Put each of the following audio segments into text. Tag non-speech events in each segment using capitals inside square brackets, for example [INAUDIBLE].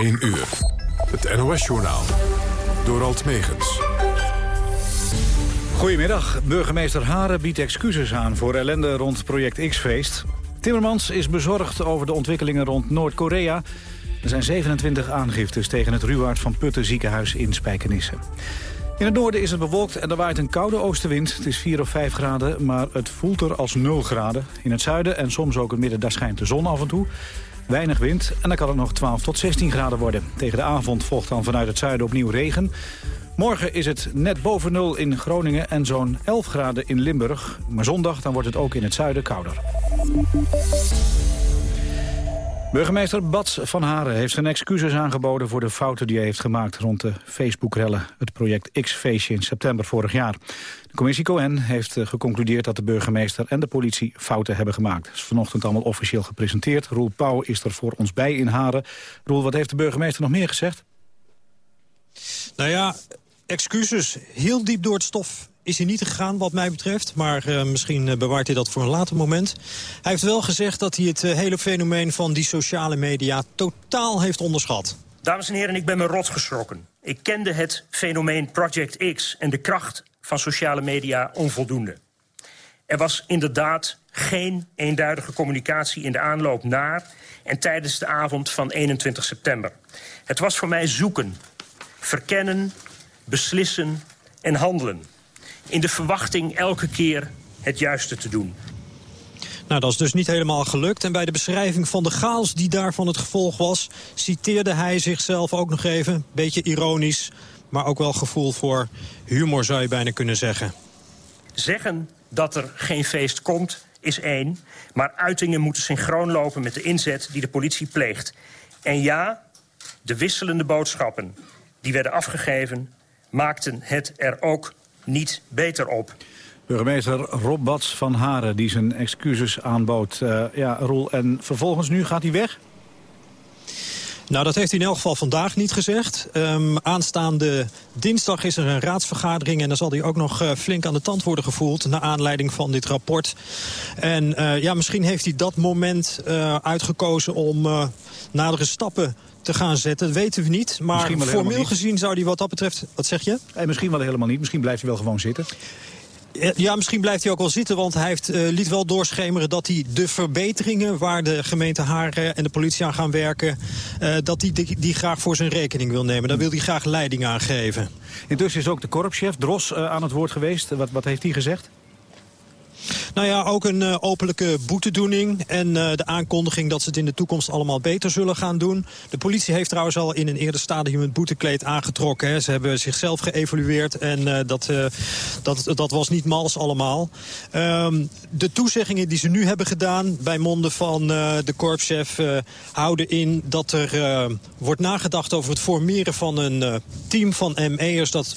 1 uur. Het NOS-journaal. Door Alt Megens. Goedemiddag. Burgemeester Haren biedt excuses aan voor ellende rond project X-feest. Timmermans is bezorgd over de ontwikkelingen rond Noord-Korea. Er zijn 27 aangiftes tegen het Ruwaard van Putten ziekenhuis in Spijkenisse. In het noorden is het bewolkt en er waait een koude oostenwind. Het is 4 of 5 graden, maar het voelt er als 0 graden. In het zuiden en soms ook in het midden, daar schijnt de zon af en toe. Weinig wind en dan kan het nog 12 tot 16 graden worden. Tegen de avond volgt dan vanuit het zuiden opnieuw regen. Morgen is het net boven nul in Groningen en zo'n 11 graden in Limburg. Maar zondag dan wordt het ook in het zuiden kouder. Burgemeester Bats van Haren heeft zijn excuses aangeboden voor de fouten die hij heeft gemaakt rond de Facebook-rellen, het project X-feestje in september vorig jaar. De commissie Cohen heeft eh, geconcludeerd dat de burgemeester en de politie fouten hebben gemaakt. Het is vanochtend allemaal officieel gepresenteerd. Roel Pauw is er voor ons bij in Haren. Roel, wat heeft de burgemeester nog meer gezegd? Nou ja, excuses. Heel diep door het stof is hij niet gegaan wat mij betreft. Maar uh, misschien uh, bewaart hij dat voor een later moment. Hij heeft wel gezegd dat hij het uh, hele fenomeen van die sociale media totaal heeft onderschat. Dames en heren, ik ben me rot geschrokken. Ik kende het fenomeen Project X en de kracht van sociale media onvoldoende. Er was inderdaad geen eenduidige communicatie in de aanloop naar... en tijdens de avond van 21 september. Het was voor mij zoeken, verkennen, beslissen en handelen in de verwachting elke keer het juiste te doen. Nou, dat is dus niet helemaal gelukt. En bij de beschrijving van de chaos die daarvan het gevolg was... citeerde hij zichzelf ook nog even, beetje ironisch... maar ook wel gevoel voor humor, zou je bijna kunnen zeggen. Zeggen dat er geen feest komt, is één... maar uitingen moeten synchroon lopen met de inzet die de politie pleegt. En ja, de wisselende boodschappen die werden afgegeven... maakten het er ook niet beter op. Burgemeester Rob Bats van Haren die zijn excuses aanbood. Uh, ja, Roel, en vervolgens nu gaat hij weg? Nou, dat heeft hij in elk geval vandaag niet gezegd. Um, aanstaande dinsdag is er een raadsvergadering... en dan zal hij ook nog uh, flink aan de tand worden gevoeld... naar aanleiding van dit rapport. En uh, ja, misschien heeft hij dat moment uh, uitgekozen om nadere stappen te gaan zetten. Dat weten we niet. Maar formeel gezien zou hij wat dat betreft... Wat zeg je? En misschien wel helemaal niet. Misschien blijft hij wel gewoon zitten. Ja, misschien blijft hij ook wel zitten, want hij heeft, uh, liet wel doorschemeren dat hij de verbeteringen waar de gemeente Haren en de politie aan gaan werken, uh, dat hij die, die, graag voor zijn rekening wil nemen. Daar wil hij graag leiding aan geven. Intussen is ook de korpschef Dros aan het woord geweest. Wat, wat heeft hij gezegd? Nou ja, ook een uh, openlijke boetedoening en uh, de aankondiging dat ze het in de toekomst allemaal beter zullen gaan doen. De politie heeft trouwens al in een eerder stadium het boetekleed aangetrokken. Hè. Ze hebben zichzelf geëvalueerd en uh, dat, dat, dat was niet mals allemaal. Um, de toezeggingen die ze nu hebben gedaan bij monden van de korpschef houden in dat er wordt nagedacht over het formeren van een team van ME'ers dat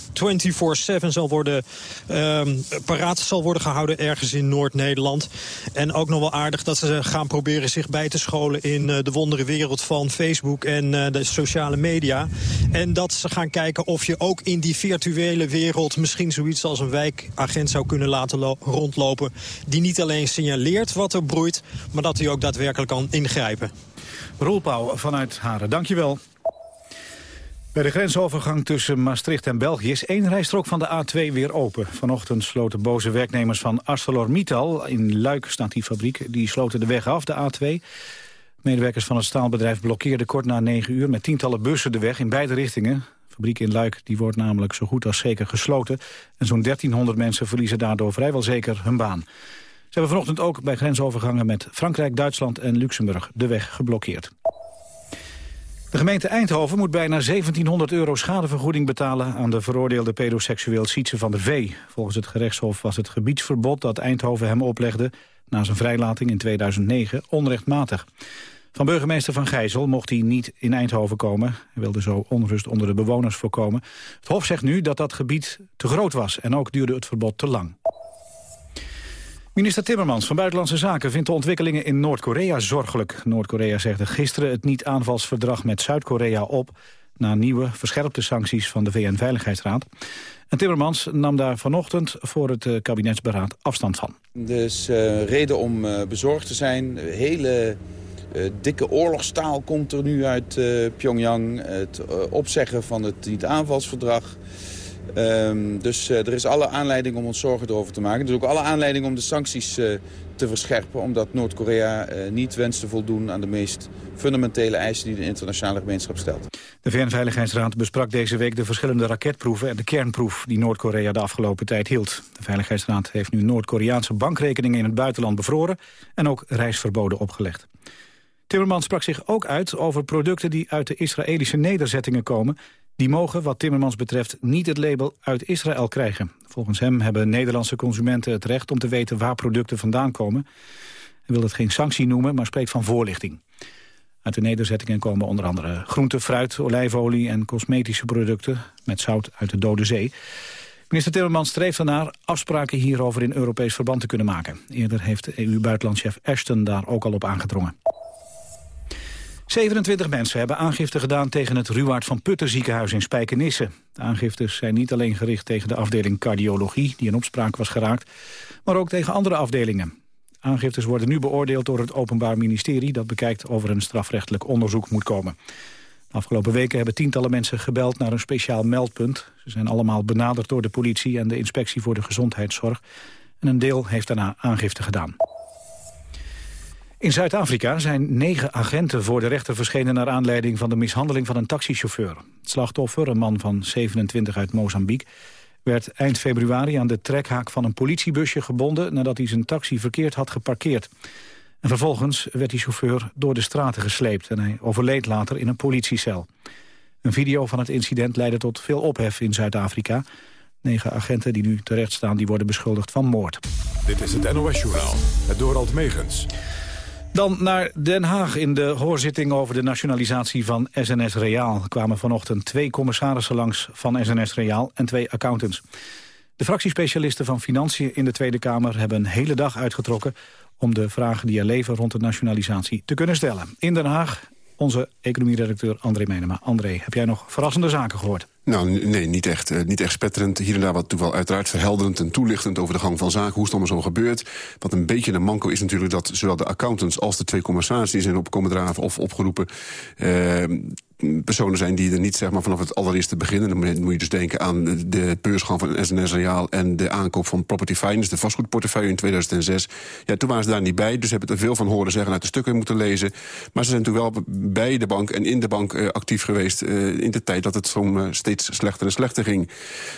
24-7 zal worden um, paraat zal worden gehouden ergens in Noord-Nederland. En ook nog wel aardig dat ze gaan proberen zich bij te scholen in uh, de wondere wereld van Facebook en uh, de sociale media. En dat ze gaan kijken of je ook in die virtuele wereld misschien zoiets als een wijkagent zou kunnen laten rondlopen. Die niet alleen signaleert wat er broeit, maar dat hij ook daadwerkelijk kan ingrijpen. Roel Pauw vanuit Haren, dankjewel. Bij de grensovergang tussen Maastricht en België is één rijstrook van de A2 weer open. Vanochtend sloten boze werknemers van ArcelorMittal, in Luik staat die fabriek, die sloten de weg af, de A2. Medewerkers van het staalbedrijf blokkeerden kort na 9 uur met tientallen bussen de weg in beide richtingen. De fabriek in Luik die wordt namelijk zo goed als zeker gesloten. En zo'n 1300 mensen verliezen daardoor vrijwel zeker hun baan. Ze hebben vanochtend ook bij grensovergangen met Frankrijk, Duitsland en Luxemburg de weg geblokkeerd. De gemeente Eindhoven moet bijna 1700 euro schadevergoeding betalen... aan de veroordeelde pedoseksueel Sietse van der Vee. Volgens het gerechtshof was het gebiedsverbod dat Eindhoven hem oplegde... na zijn vrijlating in 2009 onrechtmatig. Van burgemeester Van Gijzel mocht hij niet in Eindhoven komen. Hij wilde zo onrust onder de bewoners voorkomen. Het Hof zegt nu dat dat gebied te groot was en ook duurde het verbod te lang. Minister Timmermans van Buitenlandse Zaken vindt de ontwikkelingen in Noord-Korea zorgelijk. Noord-Korea zegde gisteren het niet-aanvalsverdrag met Zuid-Korea op... na nieuwe verscherpte sancties van de VN-veiligheidsraad. En Timmermans nam daar vanochtend voor het uh, kabinetsberaad afstand van. Dus uh, reden om uh, bezorgd te zijn. Hele dikke oorlogstaal komt er nu uit Pyongyang. Het opzeggen van het niet-aanvalsverdrag. Um, dus uh, er is alle aanleiding om ons zorgen erover te maken. Er is ook alle aanleiding om de sancties uh, te verscherpen... omdat Noord-Korea uh, niet wenst te voldoen aan de meest fundamentele eisen... die de internationale gemeenschap stelt. De VN-veiligheidsraad besprak deze week de verschillende raketproeven... en de kernproef die Noord-Korea de afgelopen tijd hield. De Veiligheidsraad heeft nu Noord-Koreaanse bankrekeningen in het buitenland bevroren... en ook reisverboden opgelegd. Timmermans sprak zich ook uit over producten die uit de Israëlische nederzettingen komen... Die mogen wat Timmermans betreft niet het label uit Israël krijgen. Volgens hem hebben Nederlandse consumenten het recht om te weten waar producten vandaan komen. Hij wil het geen sanctie noemen, maar spreekt van voorlichting. Uit de nederzettingen komen onder andere groente, fruit, olijfolie en cosmetische producten met zout uit de Dode Zee. Minister Timmermans streeft ernaar afspraken hierover in Europees verband te kunnen maken. Eerder heeft EU-buitenlandchef Ashton daar ook al op aangedrongen. 27 mensen hebben aangifte gedaan tegen het Ruwaard van Putten ziekenhuis in Spijkenisse. De aangiftes zijn niet alleen gericht tegen de afdeling cardiologie, die in opspraak was geraakt, maar ook tegen andere afdelingen. Aangiftes worden nu beoordeeld door het Openbaar Ministerie... dat bekijkt of er een strafrechtelijk onderzoek moet komen. Afgelopen weken hebben tientallen mensen gebeld naar een speciaal meldpunt. Ze zijn allemaal benaderd door de politie en de Inspectie voor de Gezondheidszorg. En een deel heeft daarna aangifte gedaan. In Zuid-Afrika zijn negen agenten voor de rechter verschenen... naar aanleiding van de mishandeling van een taxichauffeur. Het slachtoffer, een man van 27 uit Mozambique... werd eind februari aan de trekhaak van een politiebusje gebonden... nadat hij zijn taxi verkeerd had geparkeerd. En vervolgens werd die chauffeur door de straten gesleept... en hij overleed later in een politiecel. Een video van het incident leidde tot veel ophef in Zuid-Afrika. Negen agenten die nu terecht staan, die worden beschuldigd van moord. Dit is het NOS-journaal, het Dorald Megens. Dan naar Den Haag. In de hoorzitting over de nationalisatie van SNS Reaal... kwamen vanochtend twee commissarissen langs van SNS Reaal en twee accountants. De fractiespecialisten van Financiën in de Tweede Kamer... hebben een hele dag uitgetrokken om de vragen die er leven rond de nationalisatie te kunnen stellen. In Den Haag onze economieredacteur André Menema. André, heb jij nog verrassende zaken gehoord? Nou, nee, niet echt, uh, niet echt spetterend. Hier en daar wat toeval uiteraard verhelderend en toelichtend over de gang van zaken. Hoe het allemaal zo gebeurt. Wat een beetje een manco is natuurlijk dat zowel de accountants als de twee commissarissen... die zijn opkomen draven of opgeroepen... Uh, personen zijn die er niet zeg maar, vanaf het allereerste beginnen. Dan moet je dus denken aan de beursgang van SNS Reaal... en de aankoop van Property Finance, de vastgoedportefeuille in 2006. Ja, toen waren ze daar niet bij, dus hebben er veel van horen zeggen... uit de stukken moeten lezen. Maar ze zijn toen wel bij de bank en in de bank uh, actief geweest... Uh, in de tijd dat het zo uh, steeds slechter en slechter ging.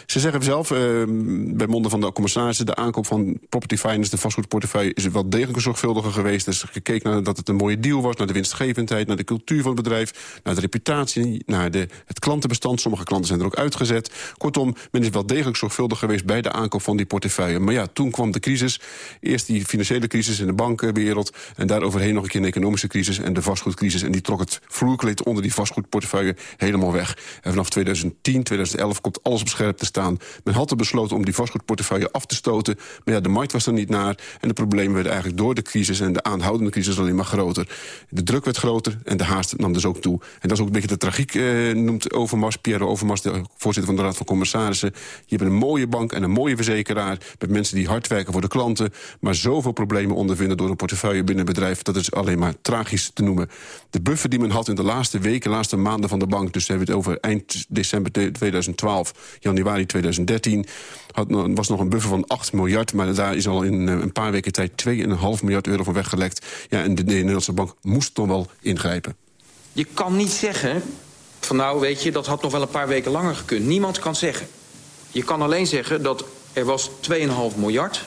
Ze zeggen zelf, bij monden van de commissarissen... de aankoop van Property Finance, de vastgoedportefeuille... is wel degelijk zorgvuldiger geweest. Dus gekeken naar dat het een mooie deal was... naar de winstgevendheid, naar de cultuur van het bedrijf... naar de reputatie naar de, het klantenbestand. Sommige klanten zijn er ook uitgezet. Kortom, men is wel degelijk zorgvuldig geweest bij de aankoop van die portefeuille. Maar ja, toen kwam de crisis. Eerst die financiële crisis in de bankenwereld... en daaroverheen nog een keer een economische crisis en de vastgoedcrisis. En die trok het vloerkleed onder die vastgoedportefeuille helemaal weg. En vanaf 2010, 2011 komt alles op scherp te staan. Men had er besloten om die vastgoedportefeuille af te stoten. Maar ja, de markt was er niet naar. En de problemen werden eigenlijk door de crisis en de aanhoudende crisis alleen maar groter. De druk werd groter en de haast nam dus ook toe. En dat is ook een beetje de tragiek uh, noemt Overmars, Pierre Overmars, de voorzitter van de Raad van Commissarissen. Je hebt een mooie bank en een mooie verzekeraar... met mensen die hard werken voor de klanten... maar zoveel problemen ondervinden door een portefeuille binnen een bedrijf... dat is alleen maar tragisch te noemen. De buffer die men had in de laatste weken, laatste maanden van de bank... dus we hebben het over eind december 2012, januari 2013... Had, was nog een buffer van 8 miljard... maar daar is al in eh, een paar weken tijd 2,5 miljard euro van weggelekt. Ja, en de, de Nederlandse bank moest toch wel ingrijpen. Je kan niet zeggen van nou, weet je, dat had nog wel een paar weken langer gekund. Niemand kan zeggen. Je kan alleen zeggen dat er was 2,5 miljard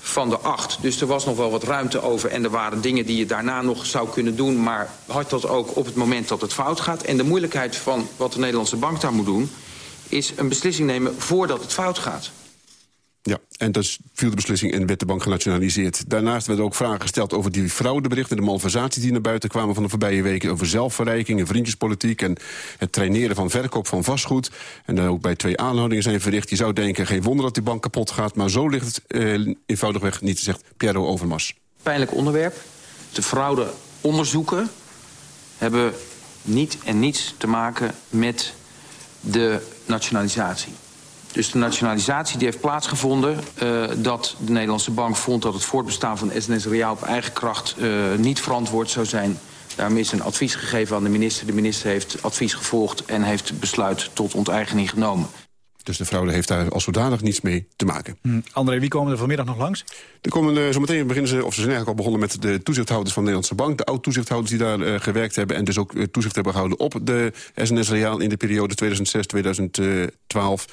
van de 8. Dus er was nog wel wat ruimte over en er waren dingen die je daarna nog zou kunnen doen. Maar had dat ook op het moment dat het fout gaat. En de moeilijkheid van wat de Nederlandse bank daar moet doen... is een beslissing nemen voordat het fout gaat. Ja, en dus viel de beslissing en werd de bank genationaliseerd. Daarnaast werden ook vragen gesteld over die fraudeberichten... de malversaties die naar buiten kwamen van de voorbije weken... over zelfverrijking en vriendjespolitiek... en het traineren van verkoop van vastgoed. En dan ook bij twee aanhoudingen zijn verricht. Je zou denken, geen wonder dat die bank kapot gaat... maar zo ligt het eh, eenvoudigweg niet, zegt Piero Overmars. Pijnlijk onderwerp. De fraude onderzoeken hebben niet en niets te maken met de nationalisatie. Dus de nationalisatie die heeft plaatsgevonden... Uh, dat de Nederlandse bank vond dat het voortbestaan van SNS Reaal op eigen kracht... Uh, niet verantwoord zou zijn Daarom is een advies gegeven aan de minister. De minister heeft advies gevolgd en heeft besluit tot onteigening genomen. Dus de fraude heeft daar als zodanig niets mee te maken. Hm. André, wie komen er vanmiddag nog langs? Er komen, uh, zometeen beginnen ze, of ze zijn eigenlijk al begonnen met de toezichthouders van de Nederlandse Bank. De oud-toezichthouders die daar uh, gewerkt hebben en dus ook uh, toezicht hebben gehouden op de SNS Reaal in de periode 2006-2012.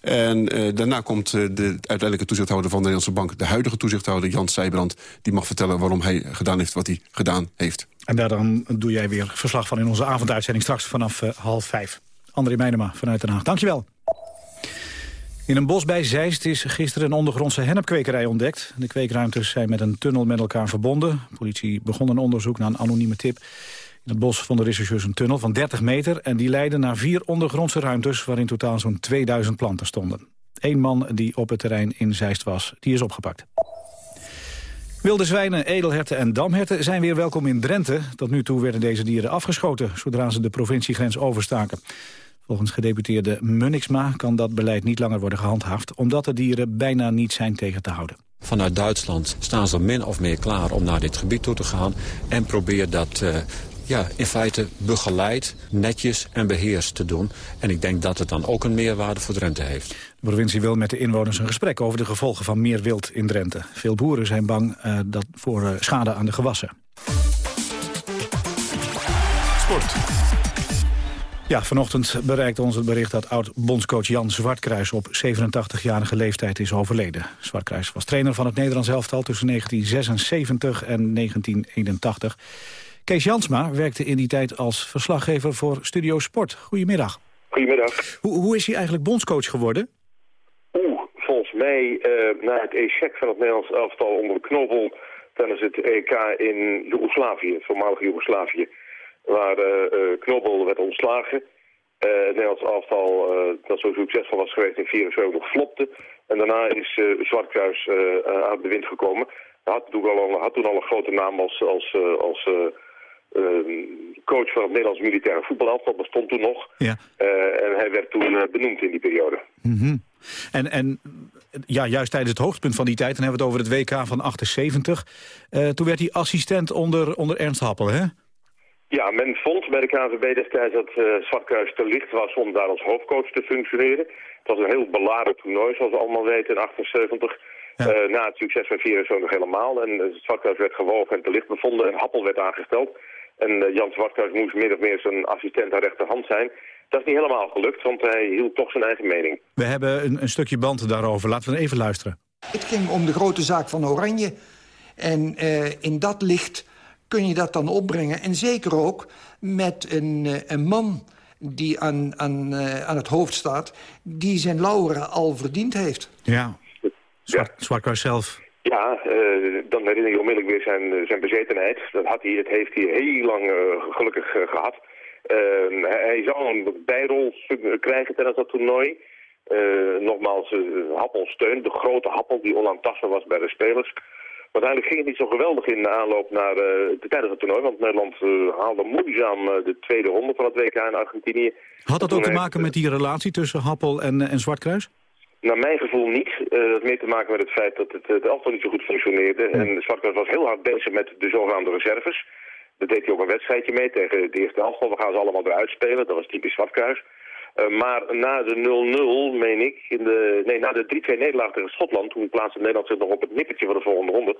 En daarna komt de uiteindelijke toezichthouder van de Nederlandse Bank, de huidige toezichthouder Jan Seijbrand, die mag vertellen waarom hij gedaan heeft wat hij gedaan heeft. En daar dan doe jij weer verslag van in onze avonduitzending straks vanaf half vijf. André Meijnema vanuit Den Haag, dankjewel. In een bos bij Zeist is gisteren een ondergrondse hennepkwekerij ontdekt. De kweekruimtes zijn met een tunnel met elkaar verbonden. De politie begon een onderzoek naar een anonieme tip. In het bos vonden rechercheurs een tunnel van 30 meter... en die leidde naar vier ondergrondse ruimtes... waar in totaal zo'n 2000 planten stonden. Eén man die op het terrein in Zeist was, die is opgepakt. Wilde zwijnen, edelherten en damherten zijn weer welkom in Drenthe. Tot nu toe werden deze dieren afgeschoten... zodra ze de provinciegrens overstaken. Volgens gedeputeerde Munniksma kan dat beleid niet langer worden gehandhaafd... omdat de dieren bijna niet zijn tegen te houden. Vanuit Duitsland staan ze min of meer klaar om naar dit gebied toe te gaan... en probeer dat uh, ja, in feite begeleid, netjes en beheerst te doen. En ik denk dat het dan ook een meerwaarde voor Drenthe heeft. De provincie wil met de inwoners een gesprek over de gevolgen van meer wild in Drenthe. Veel boeren zijn bang uh, dat voor uh, schade aan de gewassen. Sport. Ja, vanochtend bereikt ons het bericht dat oud-bondscoach Jan Zwartkruis op 87-jarige leeftijd is overleden. Zwartkruis was trainer van het Nederlands elftal tussen 1976 en 1981. Kees Jansma werkte in die tijd als verslaggever voor Studio Sport. Goedemiddag. Goedemiddag. Hoe, hoe is hij eigenlijk bondscoach geworden? Oeh, volgens mij uh, na het echec van het Nederlands elftal onder de knobbel tijdens het EK in Joegoslavië, het voormalige Joegoslavië waar uh, Knobbel werd ontslagen. Uh, het Nederlands aftal dat zo succesvol was geweest in 1974 flopte. En daarna is Zwartkruis aan het bewind gekomen. Hij had toen al, had toen al een grote naam als, als, als coach van het Nederlands militaire. Dat bestond toen nog. Ja. en hij werd toen benoemd in die periode. Mm -hmm. En, en ja, juist tijdens het hoogtepunt van die tijd, dan hebben we het over het WK van 78. toen werd hij assistent onder, onder Ernst Happel, hè? Ja, men vond bij de KNVB destijds dat uh, Zwartkruis te licht was om daar als hoofdcoach te functioneren. Het was een heel beladen toernooi, zoals we allemaal weten, in 78. Ja. Uh, na het succes van 74 helemaal. En uh, Zwartkruis werd gewogen en te licht bevonden en Happel werd aangesteld. En uh, Jan Zwartkruis moest min of meer zijn assistent aan rechterhand zijn. Dat is niet helemaal gelukt, want hij hield toch zijn eigen mening. We hebben een, een stukje band daarover. Laten we even luisteren. Het ging om de grote zaak van Oranje. En in dat licht kun je dat dan opbrengen. En zeker ook met een, eh, een man die aan, aan, uh, aan het hoofd staat... die zijn lauren al verdiend heeft. Ja, Zwart, ja. zelf. Ja, uh, dan herinner je onmiddellijk weer zijn, zijn bezetenheid. Dat, had hij, dat heeft hij heel lang uh, gelukkig gehad. Ehm, hij zou een bijrol krijgen tijdens dat toernooi. nogmaals, Happel steunt, de grote Happel die onaantastbaar was bij de spelers... Uiteindelijk ging het niet zo geweldig in de aanloop naar uh, de tijdens het toernooi. Want Nederland uh, haalde moeizaam uh, de tweede ronde van het WK in Argentinië. Had dat ook te maken met die relatie tussen Happel en, en Zwartkruis? Naar mijn gevoel niet. dat heeft meer te maken met het feit dat het, het elftal niet zo goed functioneerde. Ja. En Zwartkruis was heel hard bezig met de zogenaamde reserves. Daar deed hij ook een wedstrijdje mee tegen de eerste elftal. We gaan ze allemaal eruit spelen. Dat was typisch Zwartkruis. Uh, maar na de 0-0, meen ik, in de, nee, na de 3-2 nederlaag tegen Schotland... toen plaatste Nederland zich nog op het nippertje van de volgende ronde...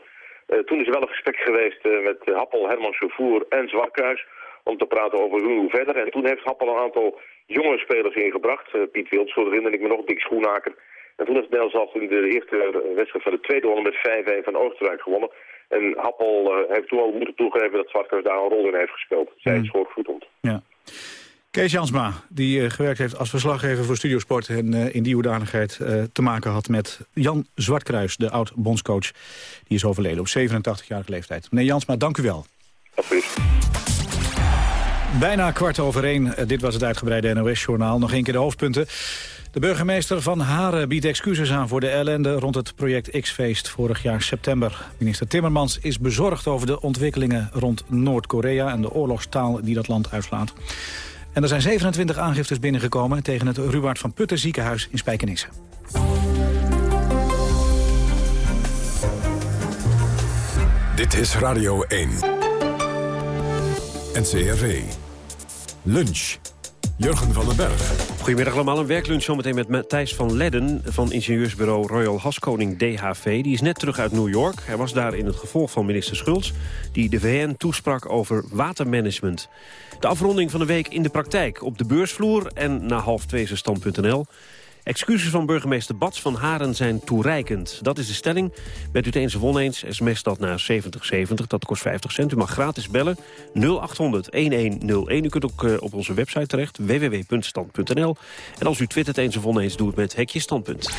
Uh, toen is er wel een gesprek geweest uh, met Happel, Herman Chauvour en Zwarkruis... om te praten over hoe, verder. En toen heeft Happel een aantal jonge spelers ingebracht. Piet Wild, zo herinner ik me nog, Dick Schoenaker. En toen heeft Nederland in de eerste wedstrijd van de tweede ronde met 5-1 van Oostenrijk gewonnen. En Happel heeft toen al moeten toegeven dat Zwarkruis daar een rol in heeft gespeeld. Zij mm. schoorvoetend. Ja. Kees Jansma, die uh, gewerkt heeft als verslaggever voor Studiosport... en uh, in die hoedanigheid uh, te maken had met Jan Zwartkruis, de oud-bondscoach. Die is overleden op 87-jarige leeftijd. Meneer Jansma, dank u wel. Bijna kwart over één. dit was het uitgebreide NOS-journaal. Nog één keer de hoofdpunten. De burgemeester van Haren biedt excuses aan voor de ellende rond het project X-feest vorig jaar september. Minister Timmermans is bezorgd over de ontwikkelingen rond Noord-Korea en de oorlogstaal die dat land uitslaat. En er zijn 27 aangiftes binnengekomen tegen het Ruwaard van Putten ziekenhuis in Spijkenisse. Dit is Radio 1. NCRV. Lunch. Jurgen van den Berg. Goedemiddag allemaal. Een werklunch zometeen met Matthijs van Ledden... van ingenieursbureau Royal Haskoning DHV. Die is net terug uit New York. Hij was daar in het gevolg van minister Schultz... die de VN toesprak over watermanagement. De afronding van de week in de praktijk. Op de beursvloer en na half twee is stand.nl. Excuses van burgemeester Bats van Haren zijn toereikend. Dat is de stelling. Bent u het eens of oneens, sms dat naar 7070. Dat kost 50 cent. U mag gratis bellen. 0800-1101. U kunt ook uh, op onze website terecht. www.stand.nl. En als u twittert eens of oneens, doe het met Hekje Standpunt.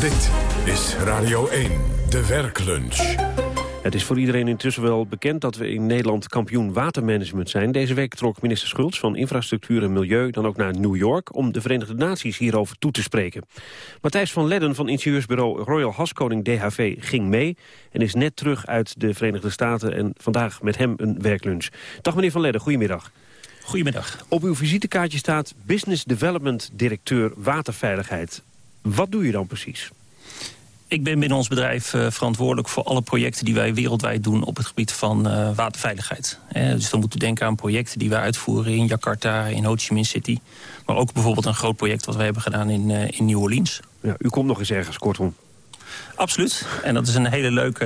Dit is Radio 1, de werklunch. Het is voor iedereen intussen wel bekend dat we in Nederland kampioen watermanagement zijn. Deze week trok minister Schultz van Infrastructuur en Milieu dan ook naar New York... om de Verenigde Naties hierover toe te spreken. Matthijs van Ledden van ingenieursbureau Royal Haskoning DHV ging mee... en is net terug uit de Verenigde Staten en vandaag met hem een werklunch. Dag meneer van Ledden, goedemiddag. Goedemiddag. Op uw visitekaartje staat Business Development Directeur Waterveiligheid. Wat doe je dan precies? Ik ben binnen ons bedrijf uh, verantwoordelijk voor alle projecten die wij wereldwijd doen op het gebied van uh, waterveiligheid. Eh, dus dan moeten we denken aan projecten die wij uitvoeren in Jakarta, in Ho Chi Minh City. Maar ook bijvoorbeeld een groot project wat we hebben gedaan in, uh, in New Orleans. Ja, u komt nog eens ergens, kortom. Absoluut. En dat is een hele leuke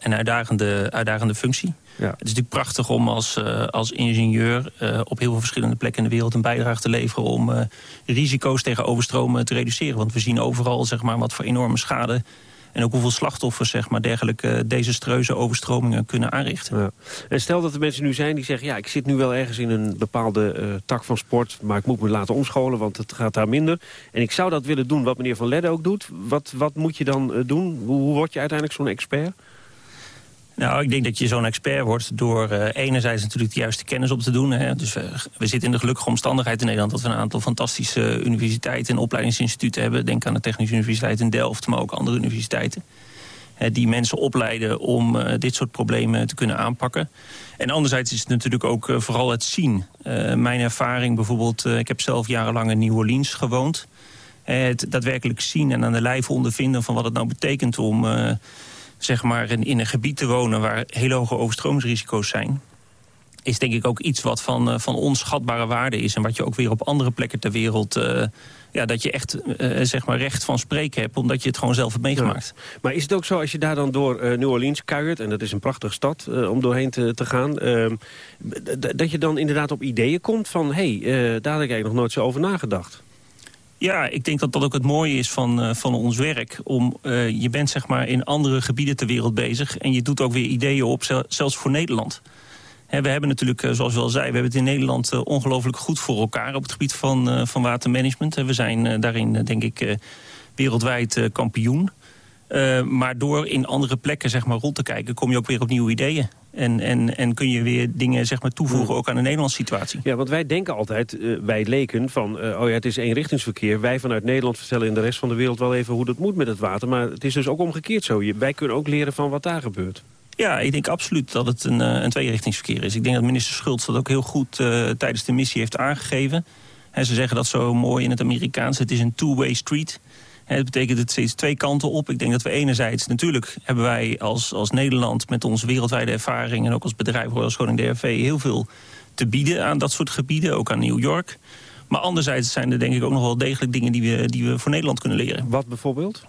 en uitdagende, uitdagende functie. Ja. Het is natuurlijk prachtig om als, uh, als ingenieur uh, op heel veel verschillende plekken in de wereld een bijdrage te leveren om risico's tegen overstromen te reduceren. Want we zien overal zeg maar, wat voor enorme schade en ook hoeveel slachtoffers zeg maar, dergelijke desastreuze overstromingen kunnen aanrichten. Ja. En stel dat er mensen nu zijn die zeggen... ja, ik zit nu wel ergens in een bepaalde uh, tak van sport... maar ik moet me laten omscholen, want het gaat daar minder. En ik zou dat willen doen wat meneer Van Ledde ook doet. Wat, wat moet je dan uh, doen? Hoe, hoe word je uiteindelijk zo'n expert? Nou, ik denk dat je zo'n expert wordt door uh, enerzijds natuurlijk de juiste kennis op te doen. Hè. Dus we, zitten in de gelukkige omstandigheid in Nederland... dat we een aantal fantastische universiteiten en opleidingsinstituten hebben. Denk aan de Technische Universiteit in Delft, maar ook andere universiteiten. Hè, die mensen opleiden om uh, dit soort problemen te kunnen aanpakken. En anderzijds is het natuurlijk ook vooral het zien. mijn ervaring bijvoorbeeld, ik heb zelf jarenlang in New Orleans gewoond. het daadwerkelijk zien en aan de lijf ondervinden van wat het nou betekent om zeg maar, in, in een gebied te wonen waar hele hoge overstromingsrisico's zijn is denk ik ook iets wat van, uh, van onschatbare waarde is... en wat je ook weer op andere plekken ter wereld... Uh, ja, dat je echt uh, zeg maar recht van spreken hebt... omdat je het gewoon zelf hebt meegemaakt. Ja. Maar is het ook zo als je daar dan door New Orleans kuiert... en dat is een prachtige stad om doorheen te, te gaan... Ehm, dat je dan inderdaad op ideeën komt van... hé, hey, daar had ik eigenlijk nog nooit zo over nagedacht? Ja, ik denk dat dat ook het mooie is van, uh, van ons werk. Om, uh, je bent zeg maar in andere gebieden ter wereld bezig... en je doet ook weer ideeën op, zelfs voor Nederland. He, we hebben natuurlijk, uh, zoals we al zei, we hebben het in Nederland ongelooflijk goed voor elkaar... op het gebied van, van watermanagement. we zijn daarin, denk ik, wereldwijd kampioen. Maar door in andere plekken zeg maar, rond te kijken... kom je ook weer op nieuwe ideeën. En, en, en kun je weer dingen zeg maar, toevoegen ook aan de Nederlandse situatie. Ja, want wij denken altijd, uh, wij leken, van uh, oh ja, het is eenrichtingsverkeer. Wij vanuit Nederland vertellen in de rest van de wereld wel even hoe dat moet met het water. Maar het is dus ook omgekeerd zo. Wij kunnen ook leren van wat daar gebeurt. Ja, ik denk absoluut dat het een, een tweerichtingsverkeer is. Ik denk dat minister Schultz dat ook heel goed tijdens de missie heeft aangegeven. En ze zeggen dat zo mooi in het Amerikaans. Het is een two-way street. Het betekent het steeds twee kanten op. Ik denk dat we enerzijds, natuurlijk hebben wij als, als Nederland... met onze wereldwijde ervaring en ook als bedrijf Royal Schoning DRV... heel veel te bieden aan dat soort gebieden, ook aan New York. Maar anderzijds zijn er denk ik ook nog wel degelijk dingen... die we, die we voor Nederland kunnen leren. Wat bijvoorbeeld?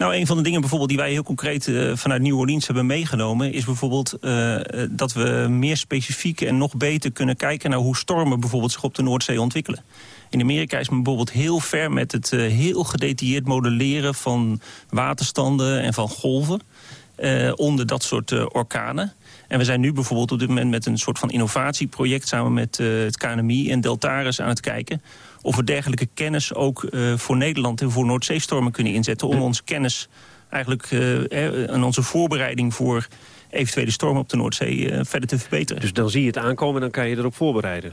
Nou, een van de dingen bijvoorbeeld die wij heel concreet uh, vanuit New Orleans hebben meegenomen... is bijvoorbeeld uh, dat we meer specifiek en nog beter kunnen kijken... naar hoe stormen bijvoorbeeld zich op de Noordzee ontwikkelen. In Amerika is men bijvoorbeeld heel ver met het uh, heel gedetailleerd modelleren... van waterstanden en van golven onder dat soort orkanen. En we zijn nu bijvoorbeeld op dit moment met een soort van innovatieproject... samen met het KNMI en Deltaris aan het kijken of we dergelijke kennis ook uh, voor Nederland en voor Noordzeestormen kunnen inzetten... om onze kennis eigenlijk uh, en onze voorbereiding voor eventuele stormen op de Noordzee uh, verder te verbeteren. Dus dan zie je het aankomen en dan kan je erop voorbereiden?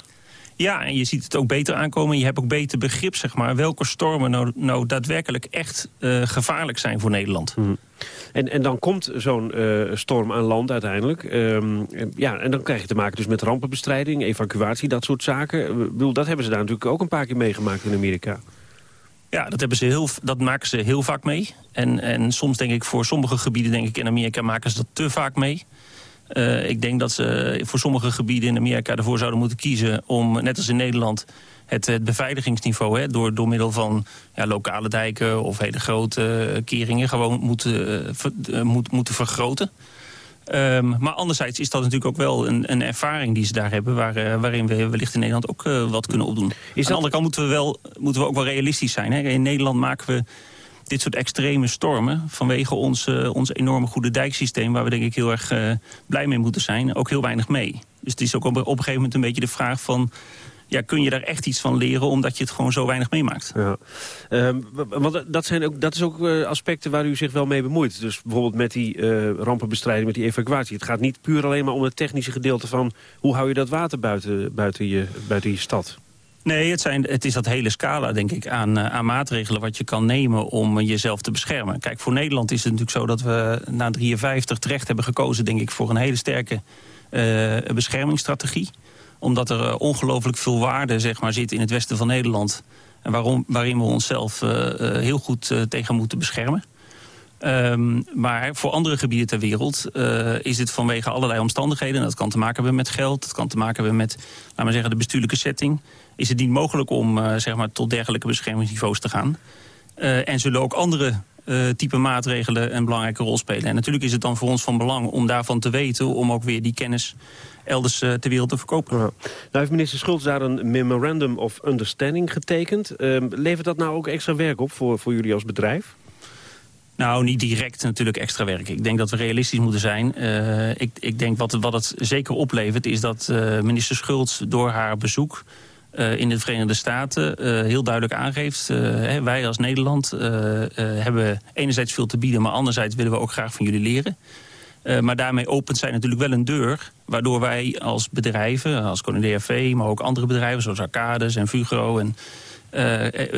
Ja, en je ziet het ook beter aankomen. Je hebt ook beter begrip, zeg maar, welke stormen nou, nou daadwerkelijk echt uh, gevaarlijk zijn voor Nederland. Mm. En, en dan komt zo'n uh, storm aan land uiteindelijk. Um, ja, en dan krijg je te maken dus met rampenbestrijding, evacuatie, dat soort zaken. Ik bedoel, dat hebben ze daar natuurlijk ook een paar keer meegemaakt in Amerika. Ja, dat, hebben ze heel, dat maken ze heel vaak mee. En, en soms denk ik voor sommige gebieden denk ik in Amerika maken ze dat te vaak mee. Ik denk dat ze voor sommige gebieden in Amerika ervoor zouden moeten kiezen... om, net als in Nederland, het, het beveiligingsniveau... Hè, door, door middel van ja, lokale dijken of hele grote keringen... gewoon moeten, uh, moet, moeten vergroten. Um, maar anderzijds is dat natuurlijk ook wel een, een ervaring die ze daar hebben... Waar, uh, waarin we wellicht in Nederland ook uh, wat kunnen opdoen. Is Aan de andere kant moeten we, wel, moeten we ook wel realistisch zijn. Hè? In Nederland maken we dit soort extreme stormen... vanwege ons, uh, ons enorme goede dijksysteem... waar we denk ik heel erg blij mee moeten zijn, ook heel weinig mee. Dus het is ook op, een gegeven moment een beetje de vraag van ja, kun je daar echt iets van leren... omdat je het gewoon zo weinig meemaakt. Ja. Um, want dat, zijn ook, dat is ook uh, aspecten waar u zich wel mee bemoeit. Dus bijvoorbeeld met die rampenbestrijding, met die evacuatie. Het gaat niet puur alleen maar om het technische gedeelte van... hoe hou je dat water buiten, buiten, je, buiten je stad? Nee, het, zijn, het is dat hele scala, denk ik, aan, uh, aan maatregelen... wat je kan nemen om jezelf te beschermen. Kijk, voor Nederland is het natuurlijk zo dat we na 53 terecht hebben gekozen... denk ik, voor een hele sterke beschermingsstrategie omdat er eh, ongelooflijk veel waarde zeg maar, zit in het westen van Nederland. En waarom, waarin we onszelf uh, heel goed uh, tegen moeten beschermen. Um, maar voor andere gebieden ter wereld uh, is het vanwege allerlei omstandigheden... dat kan te maken hebben met geld, dat kan te maken hebben met laten we zeggen, de bestuurlijke setting... is het niet mogelijk om uh, zeg maar, tot dergelijke beschermingsniveaus te gaan. Uh, en zullen ook andere type maatregelen een belangrijke rol spelen. En natuurlijk is het dan voor ons van belang om daarvan te weten... om ook weer die kennis elders ter wereld te verkopen. Nou heeft minister Schultz daar een memorandum of understanding getekend. Uh, levert dat nou ook extra werk op voor, voor jullie als bedrijf? Nou, niet direct natuurlijk extra werk. Ik denk dat we realistisch moeten zijn. Uh, ik, ik denk wat, wat het zeker oplevert is dat uh, minister Schultz door haar bezoek... Uh, in de Verenigde Staten heel duidelijk aangeeft... Hè, wij als Nederland hebben enerzijds veel te bieden... maar anderzijds willen we ook graag van jullie leren. Maar daarmee opent zij natuurlijk wel een deur... waardoor wij als bedrijven, als Koning DRV... maar ook andere bedrijven zoals Arcades en Fugro... En,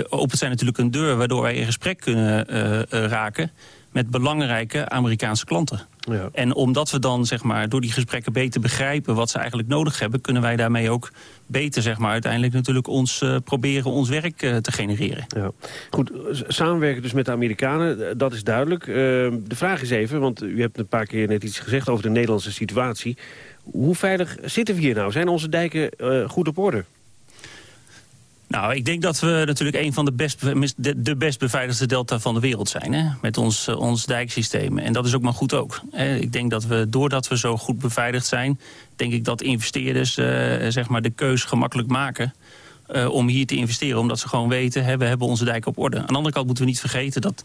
opent zij natuurlijk een deur waardoor wij in gesprek kunnen uh, raken... met belangrijke Amerikaanse klanten. Ja. En omdat we dan zeg maar, door die gesprekken beter begrijpen wat ze eigenlijk nodig hebben... kunnen wij daarmee ook beter zeg maar, uiteindelijk natuurlijk ons, uh, proberen ons werk uh, te genereren. Ja. Goed, samenwerken dus met de Amerikanen, dat is duidelijk. Uh, de vraag is even, want u hebt een paar keer net iets gezegd over de Nederlandse situatie. Hoe veilig zitten we hier nou? Zijn onze dijken goed op orde? Nou, ik denk dat we natuurlijk een van de best, de, best beveiligde delta van de wereld zijn. Hè? Met ons, uh, ons dijksysteem. En dat is ook maar goed ook. Ik denk dat we, doordat we zo goed beveiligd zijn... denk ik dat investeerders uh, zeg maar de keus gemakkelijk maken... Uh, om hier te investeren, omdat ze gewoon weten... Hè, we hebben onze dijken op orde. Aan de andere kant moeten we niet vergeten dat